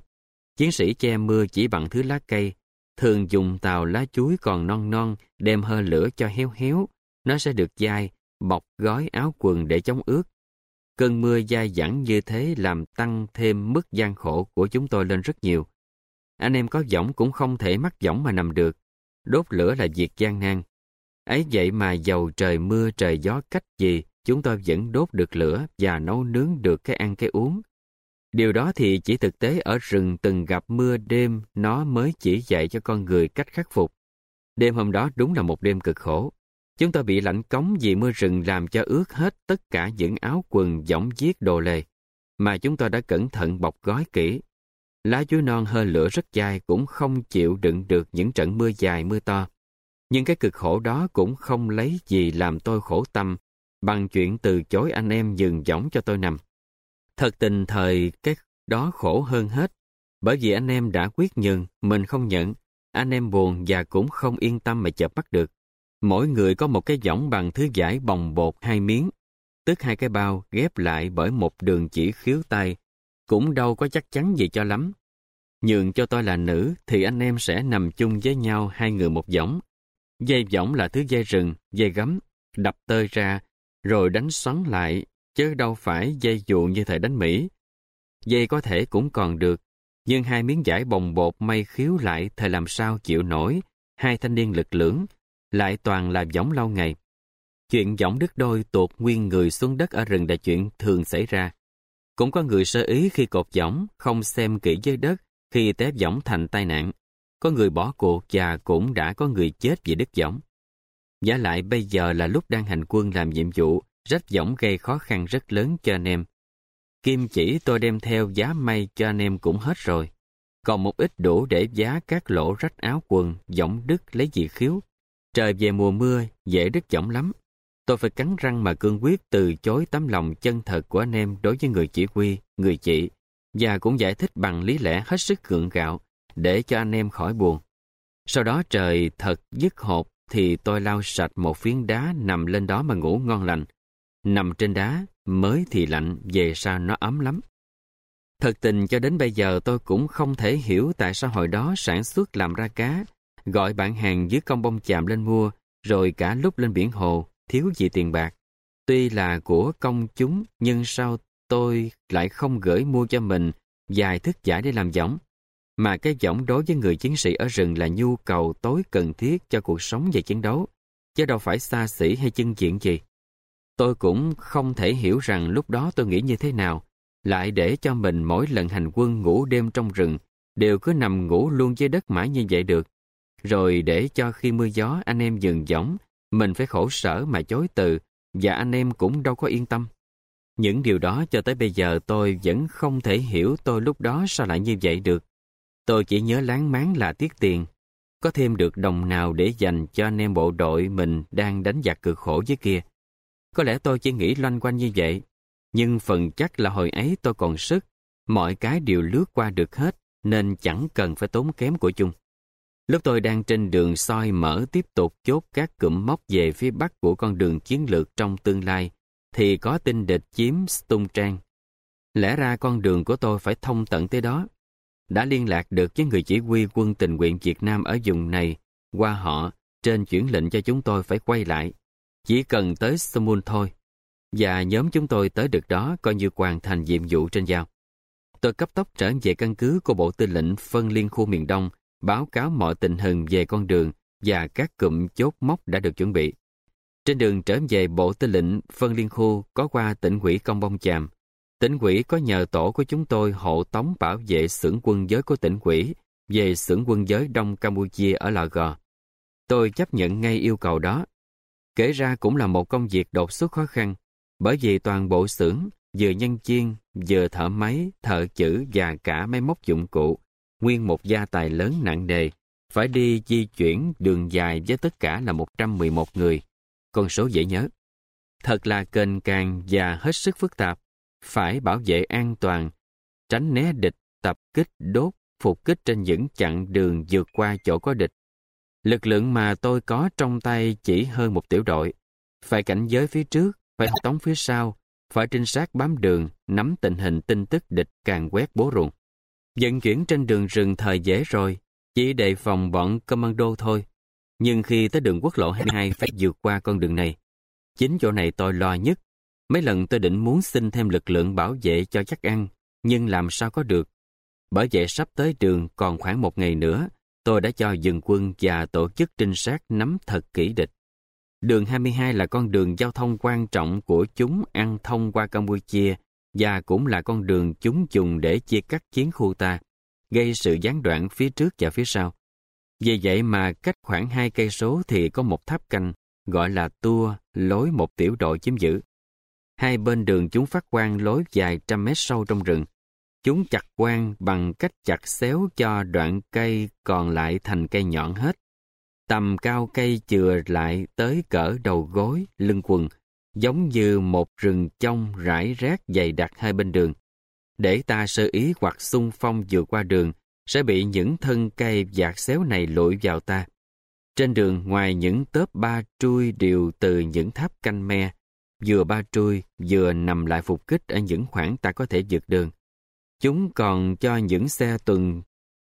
Chiến sĩ che mưa chỉ bằng thứ lá cây, thường dùng tàu lá chuối còn non non đem hơ lửa cho héo héo. Nó sẽ được dai, bọc gói áo quần để chống ướt. Cơn mưa dai dẳng như thế làm tăng thêm mức gian khổ của chúng tôi lên rất nhiều. Anh em có võng cũng không thể mắc võng mà nằm được. Đốt lửa là việc gian nan. Ấy vậy mà dầu trời mưa trời gió cách gì, chúng tôi vẫn đốt được lửa và nấu nướng được cái ăn cái uống. Điều đó thì chỉ thực tế ở rừng từng gặp mưa đêm nó mới chỉ dạy cho con người cách khắc phục. Đêm hôm đó đúng là một đêm cực khổ. Chúng tôi bị lạnh cống vì mưa rừng làm cho ướt hết tất cả những áo quần giỏng giết đồ lề, mà chúng tôi đã cẩn thận bọc gói kỹ. Lá chuối non hơi lửa rất dài cũng không chịu đựng được những trận mưa dài mưa to. Nhưng cái cực khổ đó cũng không lấy gì làm tôi khổ tâm bằng chuyện từ chối anh em dừng võng cho tôi nằm. Thật tình thời cái đó khổ hơn hết, bởi vì anh em đã quyết nhường, mình không nhận, anh em buồn và cũng không yên tâm mà chợp bắt được. Mỗi người có một cái võng bằng thứ giải bồng bột hai miếng, tức hai cái bao ghép lại bởi một đường chỉ khiếu tay, cũng đâu có chắc chắn gì cho lắm. Nhường cho tôi là nữ thì anh em sẽ nằm chung với nhau hai người một võng. Dây võng là thứ dây rừng, dây gấm, đập tơi ra, rồi đánh xoắn lại, chứ đâu phải dây dụ như thời đánh Mỹ. Dây có thể cũng còn được, nhưng hai miếng giải bồng bột may khiếu lại thời làm sao chịu nổi, hai thanh niên lực lưỡng, lại toàn là võng lâu ngày. Chuyện võng đứt đôi tuột nguyên người xuống đất ở rừng là chuyện thường xảy ra. Cũng có người sơ ý khi cột võng, không xem kỹ dưới đất, khi té võng thành tai nạn. Có người bỏ cuộc và cũng đã có người chết vì đứt võng. Giả lại bây giờ là lúc đang hành quân làm nhiệm vụ, rách võng gây khó khăn rất lớn cho anh em. Kim chỉ tôi đem theo giá may cho anh em cũng hết rồi. Còn một ít đủ để giá các lỗ rách áo quần, võng đứt lấy gì khiếu. Trời về mùa mưa, dễ đứt võng lắm. Tôi phải cắn răng mà cương quyết từ chối tấm lòng chân thật của anh em đối với người chỉ huy, người chị, và cũng giải thích bằng lý lẽ hết sức gượng gạo để cho anh em khỏi buồn. Sau đó trời thật dứt hộp thì tôi lau sạch một phiến đá nằm lên đó mà ngủ ngon lành. Nằm trên đá, mới thì lạnh, về sao nó ấm lắm. Thật tình cho đến bây giờ tôi cũng không thể hiểu tại sao hồi đó sản xuất làm ra cá, gọi bạn hàng dưới công bông chạm lên mua, rồi cả lúc lên biển hồ, thiếu gì tiền bạc. Tuy là của công chúng, nhưng sao tôi lại không gửi mua cho mình vài thức giải để làm giỏng? Mà cái giỏng đối với người chiến sĩ ở rừng là nhu cầu tối cần thiết cho cuộc sống và chiến đấu, chứ đâu phải xa xỉ hay chân diện gì. Tôi cũng không thể hiểu rằng lúc đó tôi nghĩ như thế nào, lại để cho mình mỗi lần hành quân ngủ đêm trong rừng, đều cứ nằm ngủ luôn dưới đất mãi như vậy được. Rồi để cho khi mưa gió anh em dừng giỏng mình phải khổ sở mà chối từ, và anh em cũng đâu có yên tâm. Những điều đó cho tới bây giờ tôi vẫn không thể hiểu tôi lúc đó sao lại như vậy được. Tôi chỉ nhớ láng máng là tiếc tiền. Có thêm được đồng nào để dành cho anh em bộ đội mình đang đánh giặc cực khổ dưới kia. Có lẽ tôi chỉ nghĩ loanh quanh như vậy. Nhưng phần chắc là hồi ấy tôi còn sức. Mọi cái đều lướt qua được hết nên chẳng cần phải tốn kém của chung. Lúc tôi đang trên đường soi mở tiếp tục chốt các cụm mốc về phía bắc của con đường chiến lược trong tương lai, thì có tin địch chiếm Stung Trang. Lẽ ra con đường của tôi phải thông tận tới đó. Đã liên lạc được với người chỉ huy quân tình nguyện Việt Nam ở vùng này, qua họ, trên chuyển lệnh cho chúng tôi phải quay lại. Chỉ cần tới Samun thôi. Và nhóm chúng tôi tới được đó coi như hoàn thành nhiệm vụ trên giao. Tôi cấp tốc trở về căn cứ của Bộ Tư lệnh phân liên khu miền Đông, báo cáo mọi tình hình về con đường và các cụm chốt mốc đã được chuẩn bị. Trên đường trở về Bộ Tư lệnh phân liên khu có qua tỉnh quỹ Công Bông Chàm. Tỉnh quỹ có nhờ tổ của chúng tôi hộ tống bảo vệ xưởng quân giới của tỉnh quỹ về xưởng quân giới Đông Campuchia ở Lò Gò. Tôi chấp nhận ngay yêu cầu đó. Kể ra cũng là một công việc đột xuất khó khăn, bởi vì toàn bộ xưởng, vừa nhân chiên, vừa thợ máy, thợ chữ và cả máy móc dụng cụ, nguyên một gia tài lớn nặng đề phải đi di chuyển đường dài với tất cả là 111 người, con số dễ nhớ. Thật là kênh càng và hết sức phức tạp, phải bảo vệ an toàn, tránh né địch, tập kích, đốt, phục kích trên những chặng đường vượt qua chỗ có địch. Lực lượng mà tôi có trong tay chỉ hơn một tiểu đội, phải cảnh giới phía trước, phải tống phía sau, phải trinh sát bám đường, nắm tình hình tin tức địch càng quét bố ruộng. Dẫn chuyển trên đường rừng thời dễ rồi, chỉ đề phòng bọn commando thôi. Nhưng khi tới đường quốc lộ 22 phải vượt qua con đường này. Chính chỗ này tôi lo nhất. Mấy lần tôi định muốn xin thêm lực lượng bảo vệ cho chắc ăn, nhưng làm sao có được. Bởi vậy sắp tới đường còn khoảng một ngày nữa, tôi đã cho dừng quân và tổ chức trinh sát nắm thật kỹ địch. Đường 22 là con đường giao thông quan trọng của chúng ăn thông qua Campuchia và cũng là con đường chúng dùng để chia cắt chiến khu ta, gây sự gián đoạn phía trước và phía sau. Vì vậy mà cách khoảng hai cây số thì có một tháp canh gọi là tua lối một tiểu đội chiếm giữ. Hai bên đường chúng phát quang lối dài trăm mét sâu trong rừng. Chúng chặt quang bằng cách chặt xéo cho đoạn cây còn lại thành cây nhọn hết. Tầm cao cây chừa lại tới cỡ đầu gối, lưng quần, giống như một rừng trong rải rác dày đặc hai bên đường. Để ta sơ ý hoặc xung phong vượt qua đường, sẽ bị những thân cây dạt xéo này lội vào ta. Trên đường, ngoài những tớp ba trui đều từ những tháp canh me, vừa ba trui, vừa nằm lại phục kích ở những khoảng ta có thể vượt đường. Chúng còn cho những xe tuần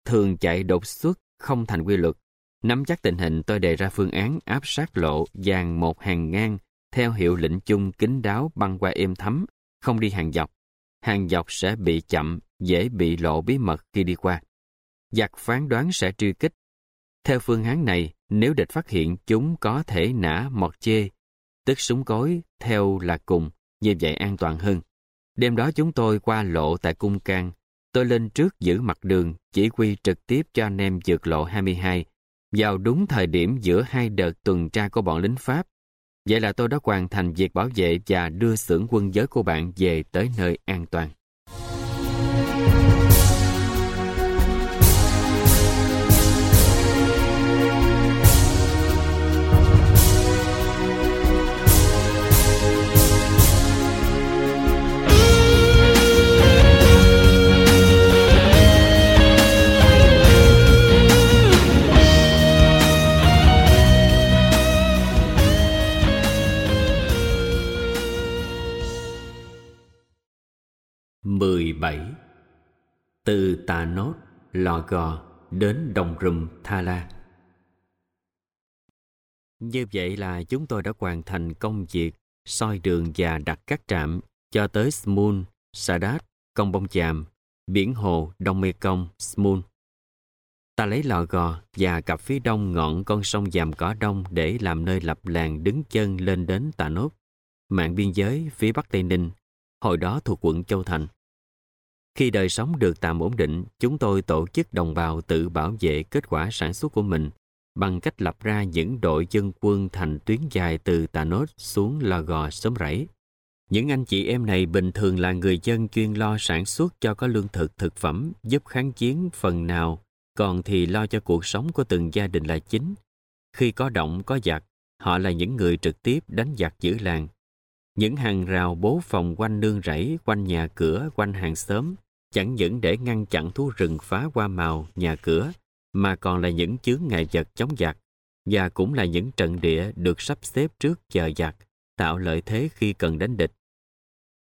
thường chạy đột xuất không thành quy luật. Nắm chắc tình hình tôi đề ra phương án áp sát lộ dàn một hàng ngang theo hiệu lệnh chung kín đáo băng qua êm thấm, không đi hàng dọc. Hàng dọc sẽ bị chậm, dễ bị lộ bí mật khi đi qua. Giặc phán đoán sẽ truy kích. Theo phương án này, nếu địch phát hiện chúng có thể nã mọt chê, tức súng cối, theo là cùng, như vậy an toàn hơn. Đêm đó chúng tôi qua lộ tại Cung Can. Tôi lên trước giữ mặt đường, chỉ huy trực tiếp cho anh em vượt lộ 22, vào đúng thời điểm giữa hai đợt tuần tra của bọn lính Pháp. Vậy là tôi đã hoàn thành việc bảo vệ và đưa xưởng quân giới của bạn về tới nơi an toàn. 17. Từ Tà Nốt, Lò Gò đến Đồng Rùm, Tha La. Như vậy là chúng tôi đã hoàn thành công việc soi đường và đặt các trạm cho tới Smoon, Sadat, Công Bông Chàm, Biển Hồ, Đông Mê Công, Smoon. Ta lấy lò gò và cặp phía đông ngọn con sông Giàm Cỏ Đông để làm nơi lập làng đứng chân lên đến Tà Nốt, mạng biên giới phía Bắc Tây Ninh, hồi đó thuộc quận Châu Thành. Khi đời sống được tạm ổn định, chúng tôi tổ chức đồng bào tự bảo vệ kết quả sản xuất của mình bằng cách lập ra những đội dân quân thành tuyến dài từ Tà Nốt xuống Lò Gò sớm rẫy. Những anh chị em này bình thường là người dân chuyên lo sản xuất cho có lương thực thực phẩm giúp kháng chiến phần nào, còn thì lo cho cuộc sống của từng gia đình là chính. Khi có động có giặc, họ là những người trực tiếp đánh giặc giữ làng. Những hàng rào bố phòng quanh nương rẫy, quanh nhà cửa, quanh hàng xóm chẳng những để ngăn chặn thú rừng phá qua màu, nhà cửa, mà còn là những chướng ngại vật chống giặc, và cũng là những trận địa được sắp xếp trước chờ giặc, tạo lợi thế khi cần đánh địch.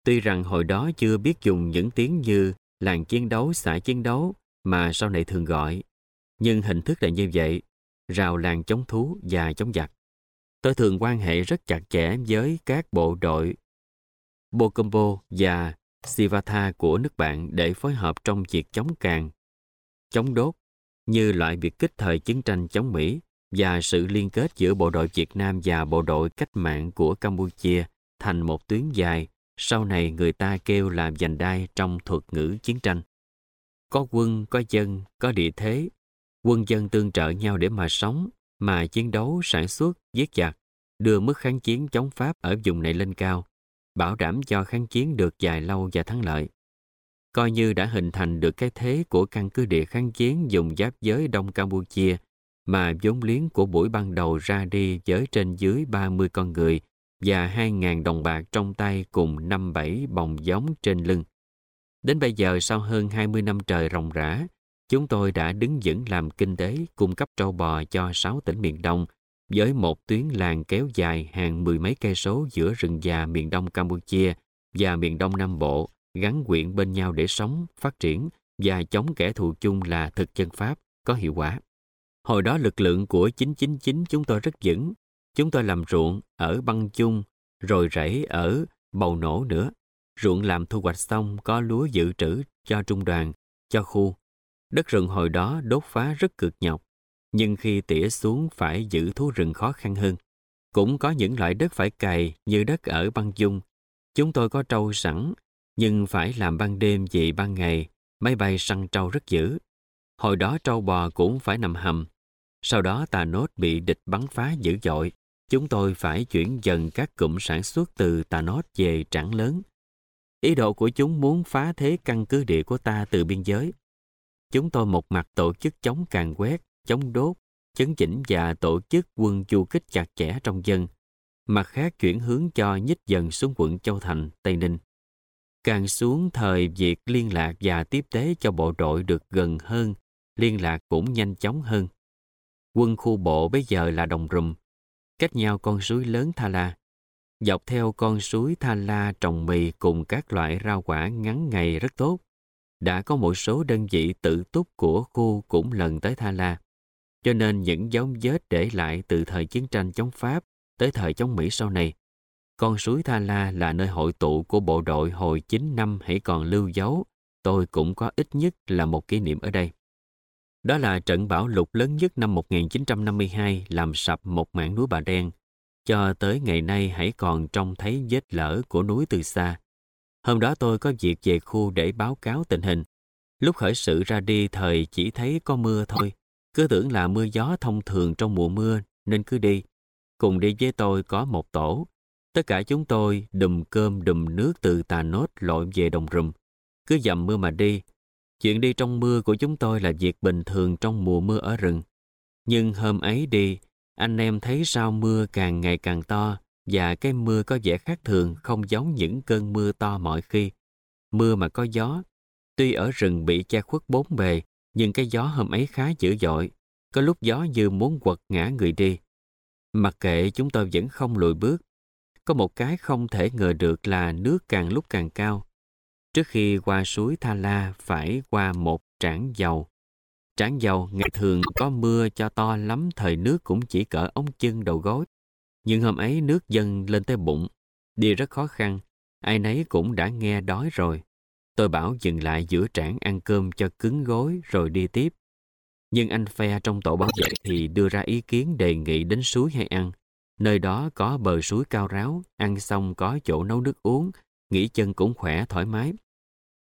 Tuy rằng hồi đó chưa biết dùng những tiếng như làng chiến đấu, xã chiến đấu mà sau này thường gọi, nhưng hình thức là như vậy, rào làng chống thú và chống giặc. Tôi thường quan hệ rất chặt chẽ với các bộ đội Bocombo và Sivatha của nước bạn để phối hợp trong việc chống càng, chống đốt, như loại biệt kích thời chiến tranh chống Mỹ và sự liên kết giữa bộ đội Việt Nam và bộ đội cách mạng của Campuchia thành một tuyến dài, sau này người ta kêu là giành đai trong thuật ngữ chiến tranh. Có quân, có dân, có địa thế, quân dân tương trợ nhau để mà sống, mà chiến đấu, sản xuất, giết giặc, đưa mức kháng chiến chống Pháp ở vùng này lên cao bảo đảm cho kháng chiến được dài lâu và thắng lợi. Coi như đã hình thành được cái thế của căn cứ địa kháng chiến dùng giáp giới Đông Campuchia mà vốn liếng của buổi ban đầu ra đi với trên dưới 30 con người và 2.000 đồng bạc trong tay cùng 5-7 bồng giống trên lưng. Đến bây giờ sau hơn 20 năm trời ròng rã, chúng tôi đã đứng vững làm kinh tế cung cấp trâu bò cho 6 tỉnh miền Đông với một tuyến làng kéo dài hàng mười mấy cây số giữa rừng già miền đông Campuchia và miền Đông Nam Bộ gắn quyện bên nhau để sống, phát triển và chống kẻ thù chung là thực dân Pháp có hiệu quả. Hồi đó lực lượng của 999 chúng tôi rất vững. Chúng tôi làm ruộng ở băng chung, rồi rẫy ở bầu nổ nữa. Ruộng làm thu hoạch xong có lúa dự trữ cho trung đoàn, cho khu. Đất rừng hồi đó đốt phá rất cực nhọc, nhưng khi tỉa xuống phải giữ thú rừng khó khăn hơn. Cũng có những loại đất phải cày như đất ở băng dung. Chúng tôi có trâu sẵn, nhưng phải làm ban đêm vì ban ngày, máy bay săn trâu rất dữ. Hồi đó trâu bò cũng phải nằm hầm. Sau đó tà nốt bị địch bắn phá dữ dội. Chúng tôi phải chuyển dần các cụm sản xuất từ tà nốt về trảng lớn. Ý đồ của chúng muốn phá thế căn cứ địa của ta từ biên giới. Chúng tôi một mặt tổ chức chống càn quét, chống đốt, chấn chỉnh và tổ chức quân du kích chặt chẽ trong dân. Mặt khác chuyển hướng cho nhích dần xuống quận Châu Thành, Tây Ninh. Càng xuống thời việc liên lạc và tiếp tế cho bộ đội được gần hơn, liên lạc cũng nhanh chóng hơn. Quân khu bộ bây giờ là đồng rùm, cách nhau con suối lớn Tha La. Dọc theo con suối Tha La trồng mì cùng các loại rau quả ngắn ngày rất tốt. Đã có một số đơn vị tự túc của khu cũng lần tới Tha La. Cho nên những dấu vết để lại từ thời chiến tranh chống Pháp tới thời chống Mỹ sau này con suối Tha La là nơi hội tụ của bộ đội hồi 9 năm hãy còn lưu dấu, tôi cũng có ít nhất là một kỷ niệm ở đây. Đó là trận bão lụt lớn nhất năm 1952 làm sập một mảng núi Bà Đen. Cho tới ngày nay hãy còn trông thấy vết lở của núi từ xa. Hôm đó tôi có việc về khu để báo cáo tình hình. Lúc khởi sự ra đi thời chỉ thấy có mưa thôi. Cứ tưởng là mưa gió thông thường trong mùa mưa nên cứ đi. Cùng đi với tôi có một tổ. Tất cả chúng tôi đùm cơm đùm nước từ tà nốt lội về đồng rùm. Cứ dầm mưa mà đi, Chuyện đi trong mưa của chúng tôi là việc bình thường trong mùa mưa ở rừng. Nhưng hôm ấy đi, anh em thấy sao mưa càng ngày càng to và cái mưa có vẻ khác thường không giống những cơn mưa to mọi khi. Mưa mà có gió. Tuy ở rừng bị che khuất bốn bề, nhưng cái gió hôm ấy khá dữ dội. Có lúc gió như muốn quật ngã người đi. Mặc kệ chúng tôi vẫn không lùi bước. Có một cái không thể ngờ được là nước càng lúc càng cao. Trước khi qua suối Tha La phải qua một trảng dầu. Trảng dầu ngày thường có mưa cho to lắm, thời nước cũng chỉ cỡ ống chân đầu gối. Nhưng hôm ấy nước dâng lên tới bụng. Đi rất khó khăn. Ai nấy cũng đã nghe đói rồi. Tôi bảo dừng lại giữa trảng ăn cơm cho cứng gối rồi đi tiếp. Nhưng anh phe trong tổ bảo vệ thì đưa ra ý kiến đề nghị đến suối hay ăn. Nơi đó có bờ suối cao ráo, ăn xong có chỗ nấu nước uống, nghỉ chân cũng khỏe thoải mái.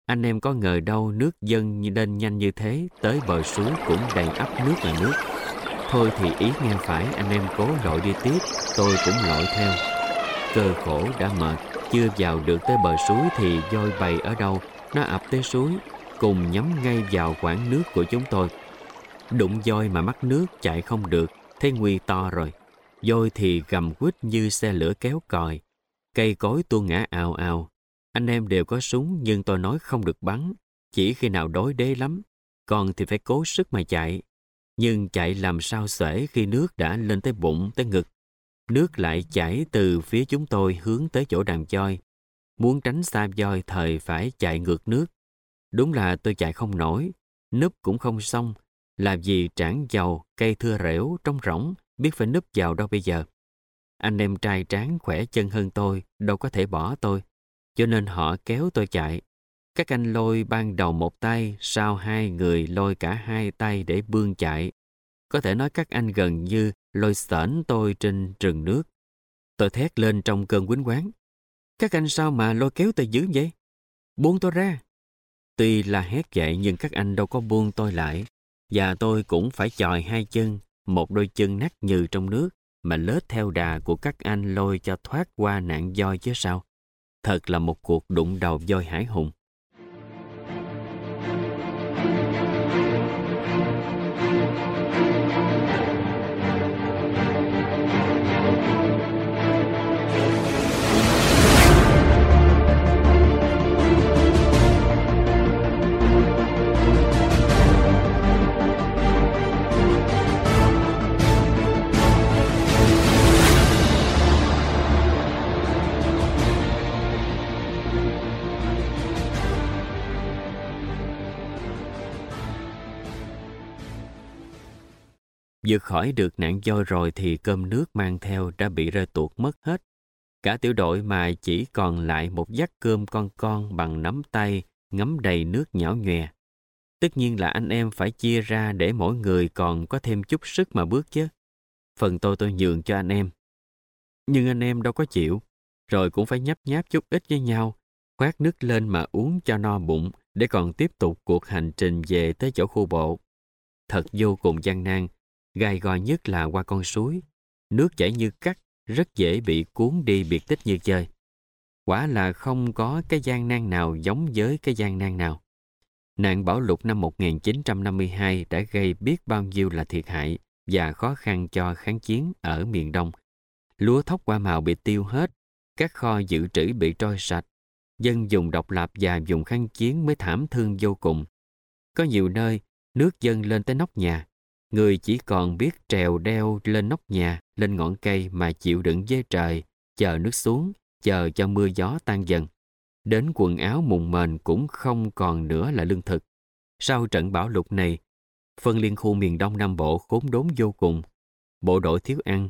Anh em có ngờ đâu nước dâng lên nhanh như thế, tới bờ suối cũng đầy ắp nước là nước. Thôi thì ý nghe phải, anh em cố lội đi tiếp, tôi cũng lội theo. Cơ khổ đã mệt, chưa vào được tới bờ suối thì voi bầy ở đâu, nó ập tới suối, cùng nhắm ngay vào quãng nước của chúng tôi. Đụng voi mà mắc nước chạy không được, thế nguy to rồi. Voi thì gầm quýt như xe lửa kéo còi. Cây cối tuôn ngã ào ào, anh em đều có súng nhưng tôi nói không được bắn, chỉ khi nào đói đế lắm, còn thì phải cố sức mà chạy. Nhưng chạy làm sao xuể khi nước đã lên tới bụng, tới ngực. Nước lại chảy từ phía chúng tôi hướng tới chỗ đàn voi. Muốn tránh xa voi thời phải chạy ngược nước. Đúng là tôi chạy không nổi, núp cũng không xong, là vì trảng dầu, cây thưa rễu, trong rỗng, biết phải núp vào đâu bây giờ. Anh em trai tráng khỏe chân hơn tôi, đâu có thể bỏ tôi cho nên họ kéo tôi chạy. Các anh lôi ban đầu một tay, sau hai người lôi cả hai tay để bươn chạy. Có thể nói các anh gần như lôi sởn tôi trên rừng nước. Tôi thét lên trong cơn quýnh quán. Các anh sao mà lôi kéo tôi dữ vậy? Buông tôi ra. Tuy là hét vậy nhưng các anh đâu có buông tôi lại. Và tôi cũng phải chòi hai chân, một đôi chân nát như trong nước, mà lết theo đà của các anh lôi cho thoát qua nạn voi chứ sao. Thật là một cuộc đụng đầu voi hải hùng. Vượt khỏi được nạn voi rồi thì cơm nước mang theo đã bị rơi tuột mất hết. Cả tiểu đội mà chỉ còn lại một vắt cơm con con bằng nắm tay ngấm đầy nước nhão nhòe. Tất nhiên là anh em phải chia ra để mỗi người còn có thêm chút sức mà bước chứ. Phần tôi tôi nhường cho anh em. Nhưng anh em đâu có chịu, rồi cũng phải nhấp nháp chút ít với nhau, khoát nước lên mà uống cho no bụng để còn tiếp tục cuộc hành trình về tới chỗ khu bộ. Thật vô cùng gian nan, gai go nhất là qua con suối. Nước chảy như cắt, rất dễ bị cuốn đi biệt tích như chơi. Quả là không có cái gian nan nào giống với cái gian nan nào. Nạn bão lụt năm 1952 đã gây biết bao nhiêu là thiệt hại và khó khăn cho kháng chiến ở miền Đông. Lúa thóc qua màu bị tiêu hết, các kho dự trữ bị trôi sạch, dân dùng độc lập và dùng kháng chiến mới thảm thương vô cùng. Có nhiều nơi, nước dâng lên tới nóc nhà, người chỉ còn biết trèo đeo lên nóc nhà, lên ngọn cây mà chịu đựng với trời, chờ nước xuống, chờ cho mưa gió tan dần. Đến quần áo mùng mền cũng không còn nữa là lương thực. Sau trận bão lụt này, phân liên khu miền Đông Nam Bộ khốn đốn vô cùng. Bộ đội thiếu ăn.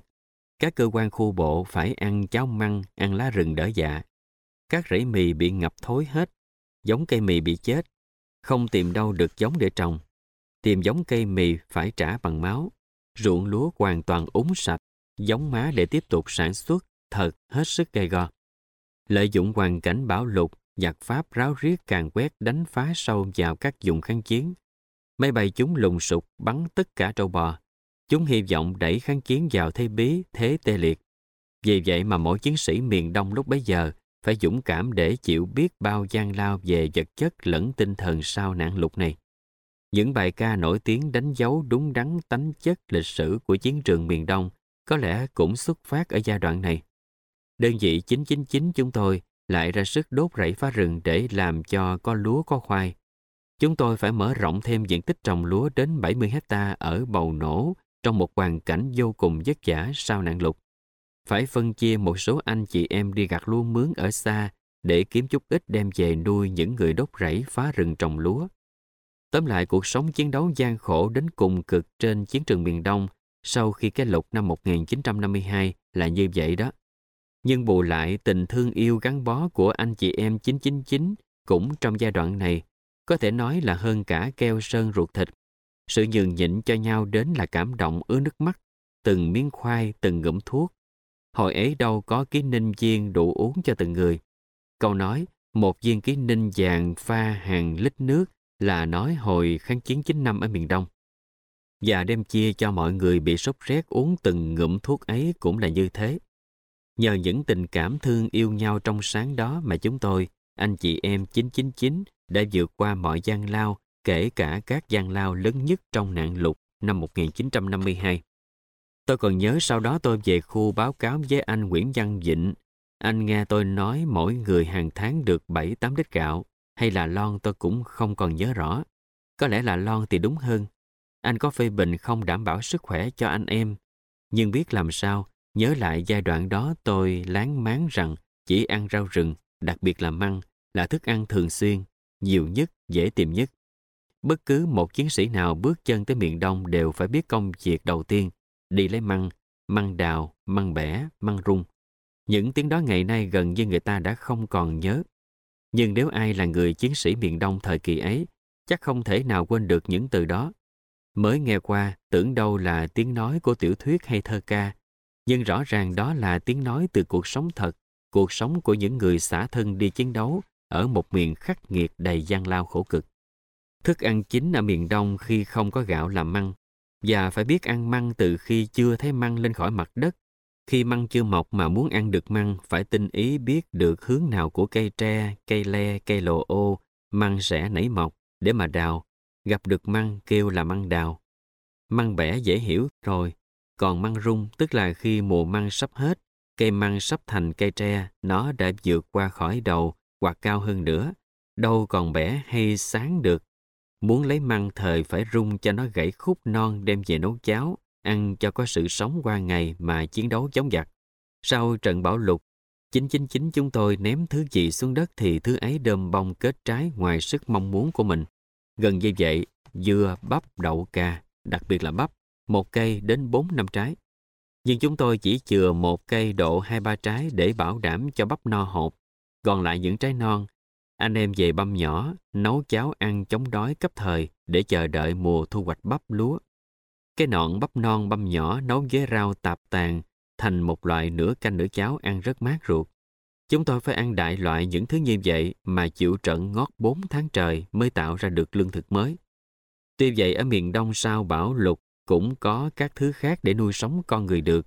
Các cơ quan khu bộ phải ăn cháo măng, ăn lá rừng đỡ dạ. Các rẫy mì bị ngập thối hết. Giống cây mì bị chết. Không tìm đâu được giống để trồng. Tìm giống cây mì phải trả bằng máu. Ruộng lúa hoàn toàn úng sạch. Giống má để tiếp tục sản xuất thật hết sức gây go. Lợi dụng hoàn cảnh bão lụt, giặc Pháp ráo riết càng quét đánh phá sâu vào các vùng kháng chiến. Máy bay chúng lùng sục bắn tất cả trâu bò. Chúng hy vọng đẩy kháng chiến vào thế bí, thế tê liệt. Vì vậy mà mỗi chiến sĩ miền Đông lúc bấy giờ phải dũng cảm để chịu biết bao gian lao về vật chất lẫn tinh thần sau nạn lụt này. Những bài ca nổi tiếng đánh dấu đúng đắn tánh chất lịch sử của chiến trường miền Đông có lẽ cũng xuất phát ở giai đoạn này. Đơn vị 999 chúng tôi lại ra sức đốt rẫy phá rừng để làm cho có lúa có khoai. Chúng tôi phải mở rộng thêm diện tích trồng lúa đến 70 hecta ở Bầu Nổ trong một hoàn cảnh vô cùng vất vả sau nạn lụt. Phải phân chia một số anh chị em đi gặt lúa mướn ở xa để kiếm chút ít đem về nuôi những người đốt rẫy phá rừng trồng lúa. Tóm lại cuộc sống chiến đấu gian khổ đến cùng cực trên chiến trường miền Đông sau khi cái lục năm 1952 là như vậy đó. Nhưng bù lại tình thương yêu gắn bó của anh chị em 999 cũng trong giai đoạn này có thể nói là hơn cả keo sơn ruột thịt. Sự nhường nhịn cho nhau đến là cảm động ứa nước mắt, từng miếng khoai, từng ngụm thuốc. Hồi ấy đâu có ký ninh viên đủ uống cho từng người. Câu nói, một viên ký ninh vàng pha hàng lít nước là nói hồi kháng chiến 9 năm ở miền Đông. Và đem chia cho mọi người bị sốt rét uống từng ngụm thuốc ấy cũng là như thế. Nhờ những tình cảm thương yêu nhau trong sáng đó mà chúng tôi, anh chị em 999, đã vượt qua mọi gian lao, kể cả các gian lao lớn nhất trong nạn lụt năm 1952. Tôi còn nhớ sau đó tôi về khu báo cáo với anh Nguyễn Văn Vịnh. Anh nghe tôi nói mỗi người hàng tháng được 7-8 lít gạo, hay là lon tôi cũng không còn nhớ rõ. Có lẽ là lon thì đúng hơn. Anh có phê bình không đảm bảo sức khỏe cho anh em. Nhưng biết làm sao, nhớ lại giai đoạn đó tôi láng máng rằng chỉ ăn rau rừng, đặc biệt là măng, là thức ăn thường xuyên, nhiều nhất, dễ tìm nhất. Bất cứ một chiến sĩ nào bước chân tới miền Đông đều phải biết công việc đầu tiên, đi lấy măng, măng đào, măng bẻ, măng rung. Những tiếng đó ngày nay gần như người ta đã không còn nhớ. Nhưng nếu ai là người chiến sĩ miền Đông thời kỳ ấy, chắc không thể nào quên được những từ đó. Mới nghe qua, tưởng đâu là tiếng nói của tiểu thuyết hay thơ ca, nhưng rõ ràng đó là tiếng nói từ cuộc sống thật, cuộc sống của những người xả thân đi chiến đấu ở một miền khắc nghiệt đầy gian lao khổ cực. Thức ăn chính ở miền Đông khi không có gạo là măng, và phải biết ăn măng từ khi chưa thấy măng lên khỏi mặt đất. Khi măng chưa mọc mà muốn ăn được măng, phải tinh ý biết được hướng nào của cây tre, cây le, cây lồ ô, măng sẽ nảy mọc để mà đào. Gặp được măng kêu là măng đào. Măng bẻ dễ hiểu rồi, còn măng rung tức là khi mùa măng sắp hết, cây măng sắp thành cây tre, nó đã vượt qua khỏi đầu hoặc cao hơn nữa, đâu còn bẻ hay sáng được. Muốn lấy măng thời phải rung cho nó gãy khúc non đem về nấu cháo, ăn cho có sự sống qua ngày mà chiến đấu chống giặc. Sau trận bão lụt, 999 chúng tôi ném thứ gì xuống đất thì thứ ấy đơm bông kết trái ngoài sức mong muốn của mình. Gần như vậy, dưa, bắp, đậu, cà, đặc biệt là bắp, một cây đến bốn năm trái. Nhưng chúng tôi chỉ chừa một cây độ hai ba trái để bảo đảm cho bắp no hộp. Còn lại những trái non, anh em về băm nhỏ, nấu cháo ăn chống đói cấp thời để chờ đợi mùa thu hoạch bắp lúa. Cái nọn bắp non băm nhỏ nấu với rau tạp tàn thành một loại nửa canh nửa cháo ăn rất mát ruột. Chúng tôi phải ăn đại loại những thứ như vậy mà chịu trận ngót 4 tháng trời mới tạo ra được lương thực mới. Tuy vậy ở miền Đông sao bão lục cũng có các thứ khác để nuôi sống con người được.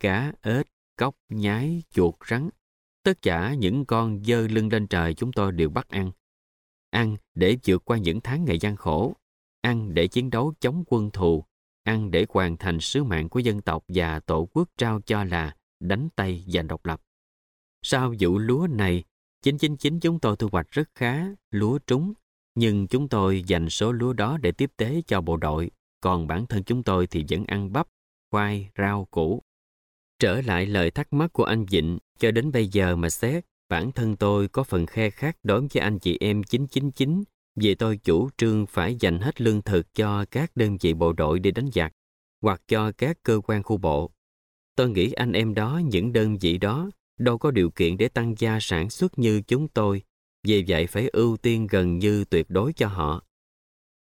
Cá, ếch, cóc, nhái, chuột, rắn. Tất cả những con dơ lưng lên trời chúng tôi đều bắt ăn. Ăn để vượt qua những tháng ngày gian khổ. Ăn để chiến đấu chống quân thù. Ăn để hoàn thành sứ mạng của dân tộc và tổ quốc trao cho là đánh tay giành độc lập. Sau vụ lúa này, 999 chúng tôi thu hoạch rất khá, lúa trúng, nhưng chúng tôi dành số lúa đó để tiếp tế cho bộ đội, còn bản thân chúng tôi thì vẫn ăn bắp, khoai, rau củ. Trở lại lời thắc mắc của anh Dịnh, cho đến bây giờ mà xét, bản thân tôi có phần khe khác đối với anh chị em 999 vì tôi chủ trương phải dành hết lương thực cho các đơn vị bộ đội đi đánh giặc hoặc cho các cơ quan khu bộ. Tôi nghĩ anh em đó, những đơn vị đó đâu có điều kiện để tăng gia sản xuất như chúng tôi, vì vậy phải ưu tiên gần như tuyệt đối cho họ.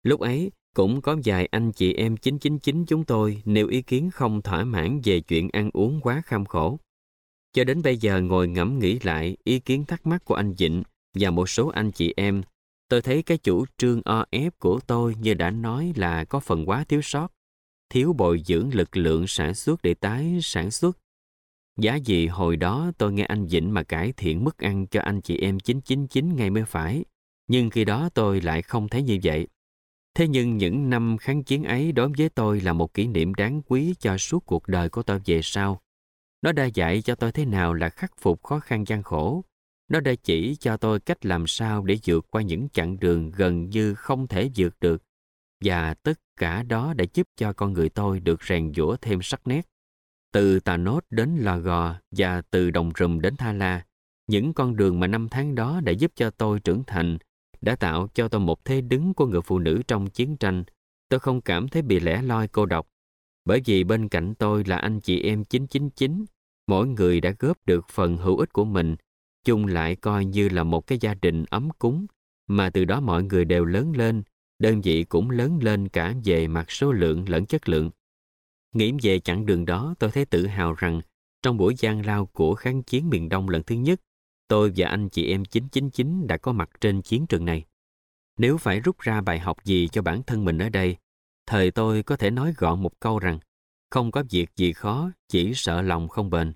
Lúc ấy, cũng có vài anh chị em 999 chúng tôi nêu ý kiến không thỏa mãn về chuyện ăn uống quá kham khổ. Cho đến bây giờ ngồi ngẫm nghĩ lại ý kiến thắc mắc của anh Dịnh và một số anh chị em, tôi thấy cái chủ trương o ép của tôi như đã nói là có phần quá thiếu sót, thiếu bồi dưỡng lực lượng sản xuất để tái sản xuất Giá gì hồi đó tôi nghe anh Vĩnh mà cải thiện mức ăn cho anh chị em 999 ngay mới phải. Nhưng khi đó tôi lại không thấy như vậy. Thế nhưng những năm kháng chiến ấy đối với tôi là một kỷ niệm đáng quý cho suốt cuộc đời của tôi về sau. Nó đã dạy cho tôi thế nào là khắc phục khó khăn gian khổ. Nó đã chỉ cho tôi cách làm sao để vượt qua những chặng đường gần như không thể vượt được. Và tất cả đó đã giúp cho con người tôi được rèn giũa thêm sắc nét. Từ Tà Nốt đến Lò Gò và từ Đồng Rùm đến Tha La, những con đường mà năm tháng đó đã giúp cho tôi trưởng thành, đã tạo cho tôi một thế đứng của người phụ nữ trong chiến tranh. Tôi không cảm thấy bị lẻ loi cô độc, bởi vì bên cạnh tôi là anh chị em 999, mỗi người đã góp được phần hữu ích của mình, chung lại coi như là một cái gia đình ấm cúng, mà từ đó mọi người đều lớn lên, đơn vị cũng lớn lên cả về mặt số lượng lẫn chất lượng. Nghĩ về chặng đường đó, tôi thấy tự hào rằng trong buổi gian lao của kháng chiến miền Đông lần thứ nhất, tôi và anh chị em 999 đã có mặt trên chiến trường này. Nếu phải rút ra bài học gì cho bản thân mình ở đây, thời tôi có thể nói gọn một câu rằng không có việc gì khó, chỉ sợ lòng không bền.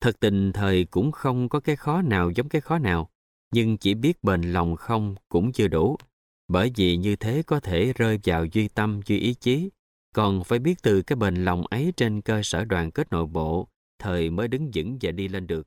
Thật tình thời cũng không có cái khó nào giống cái khó nào, nhưng chỉ biết bền lòng không cũng chưa đủ, bởi vì như thế có thể rơi vào duy tâm, duy ý chí, còn phải biết từ cái bền lòng ấy trên cơ sở đoàn kết nội bộ, thời mới đứng vững và đi lên được.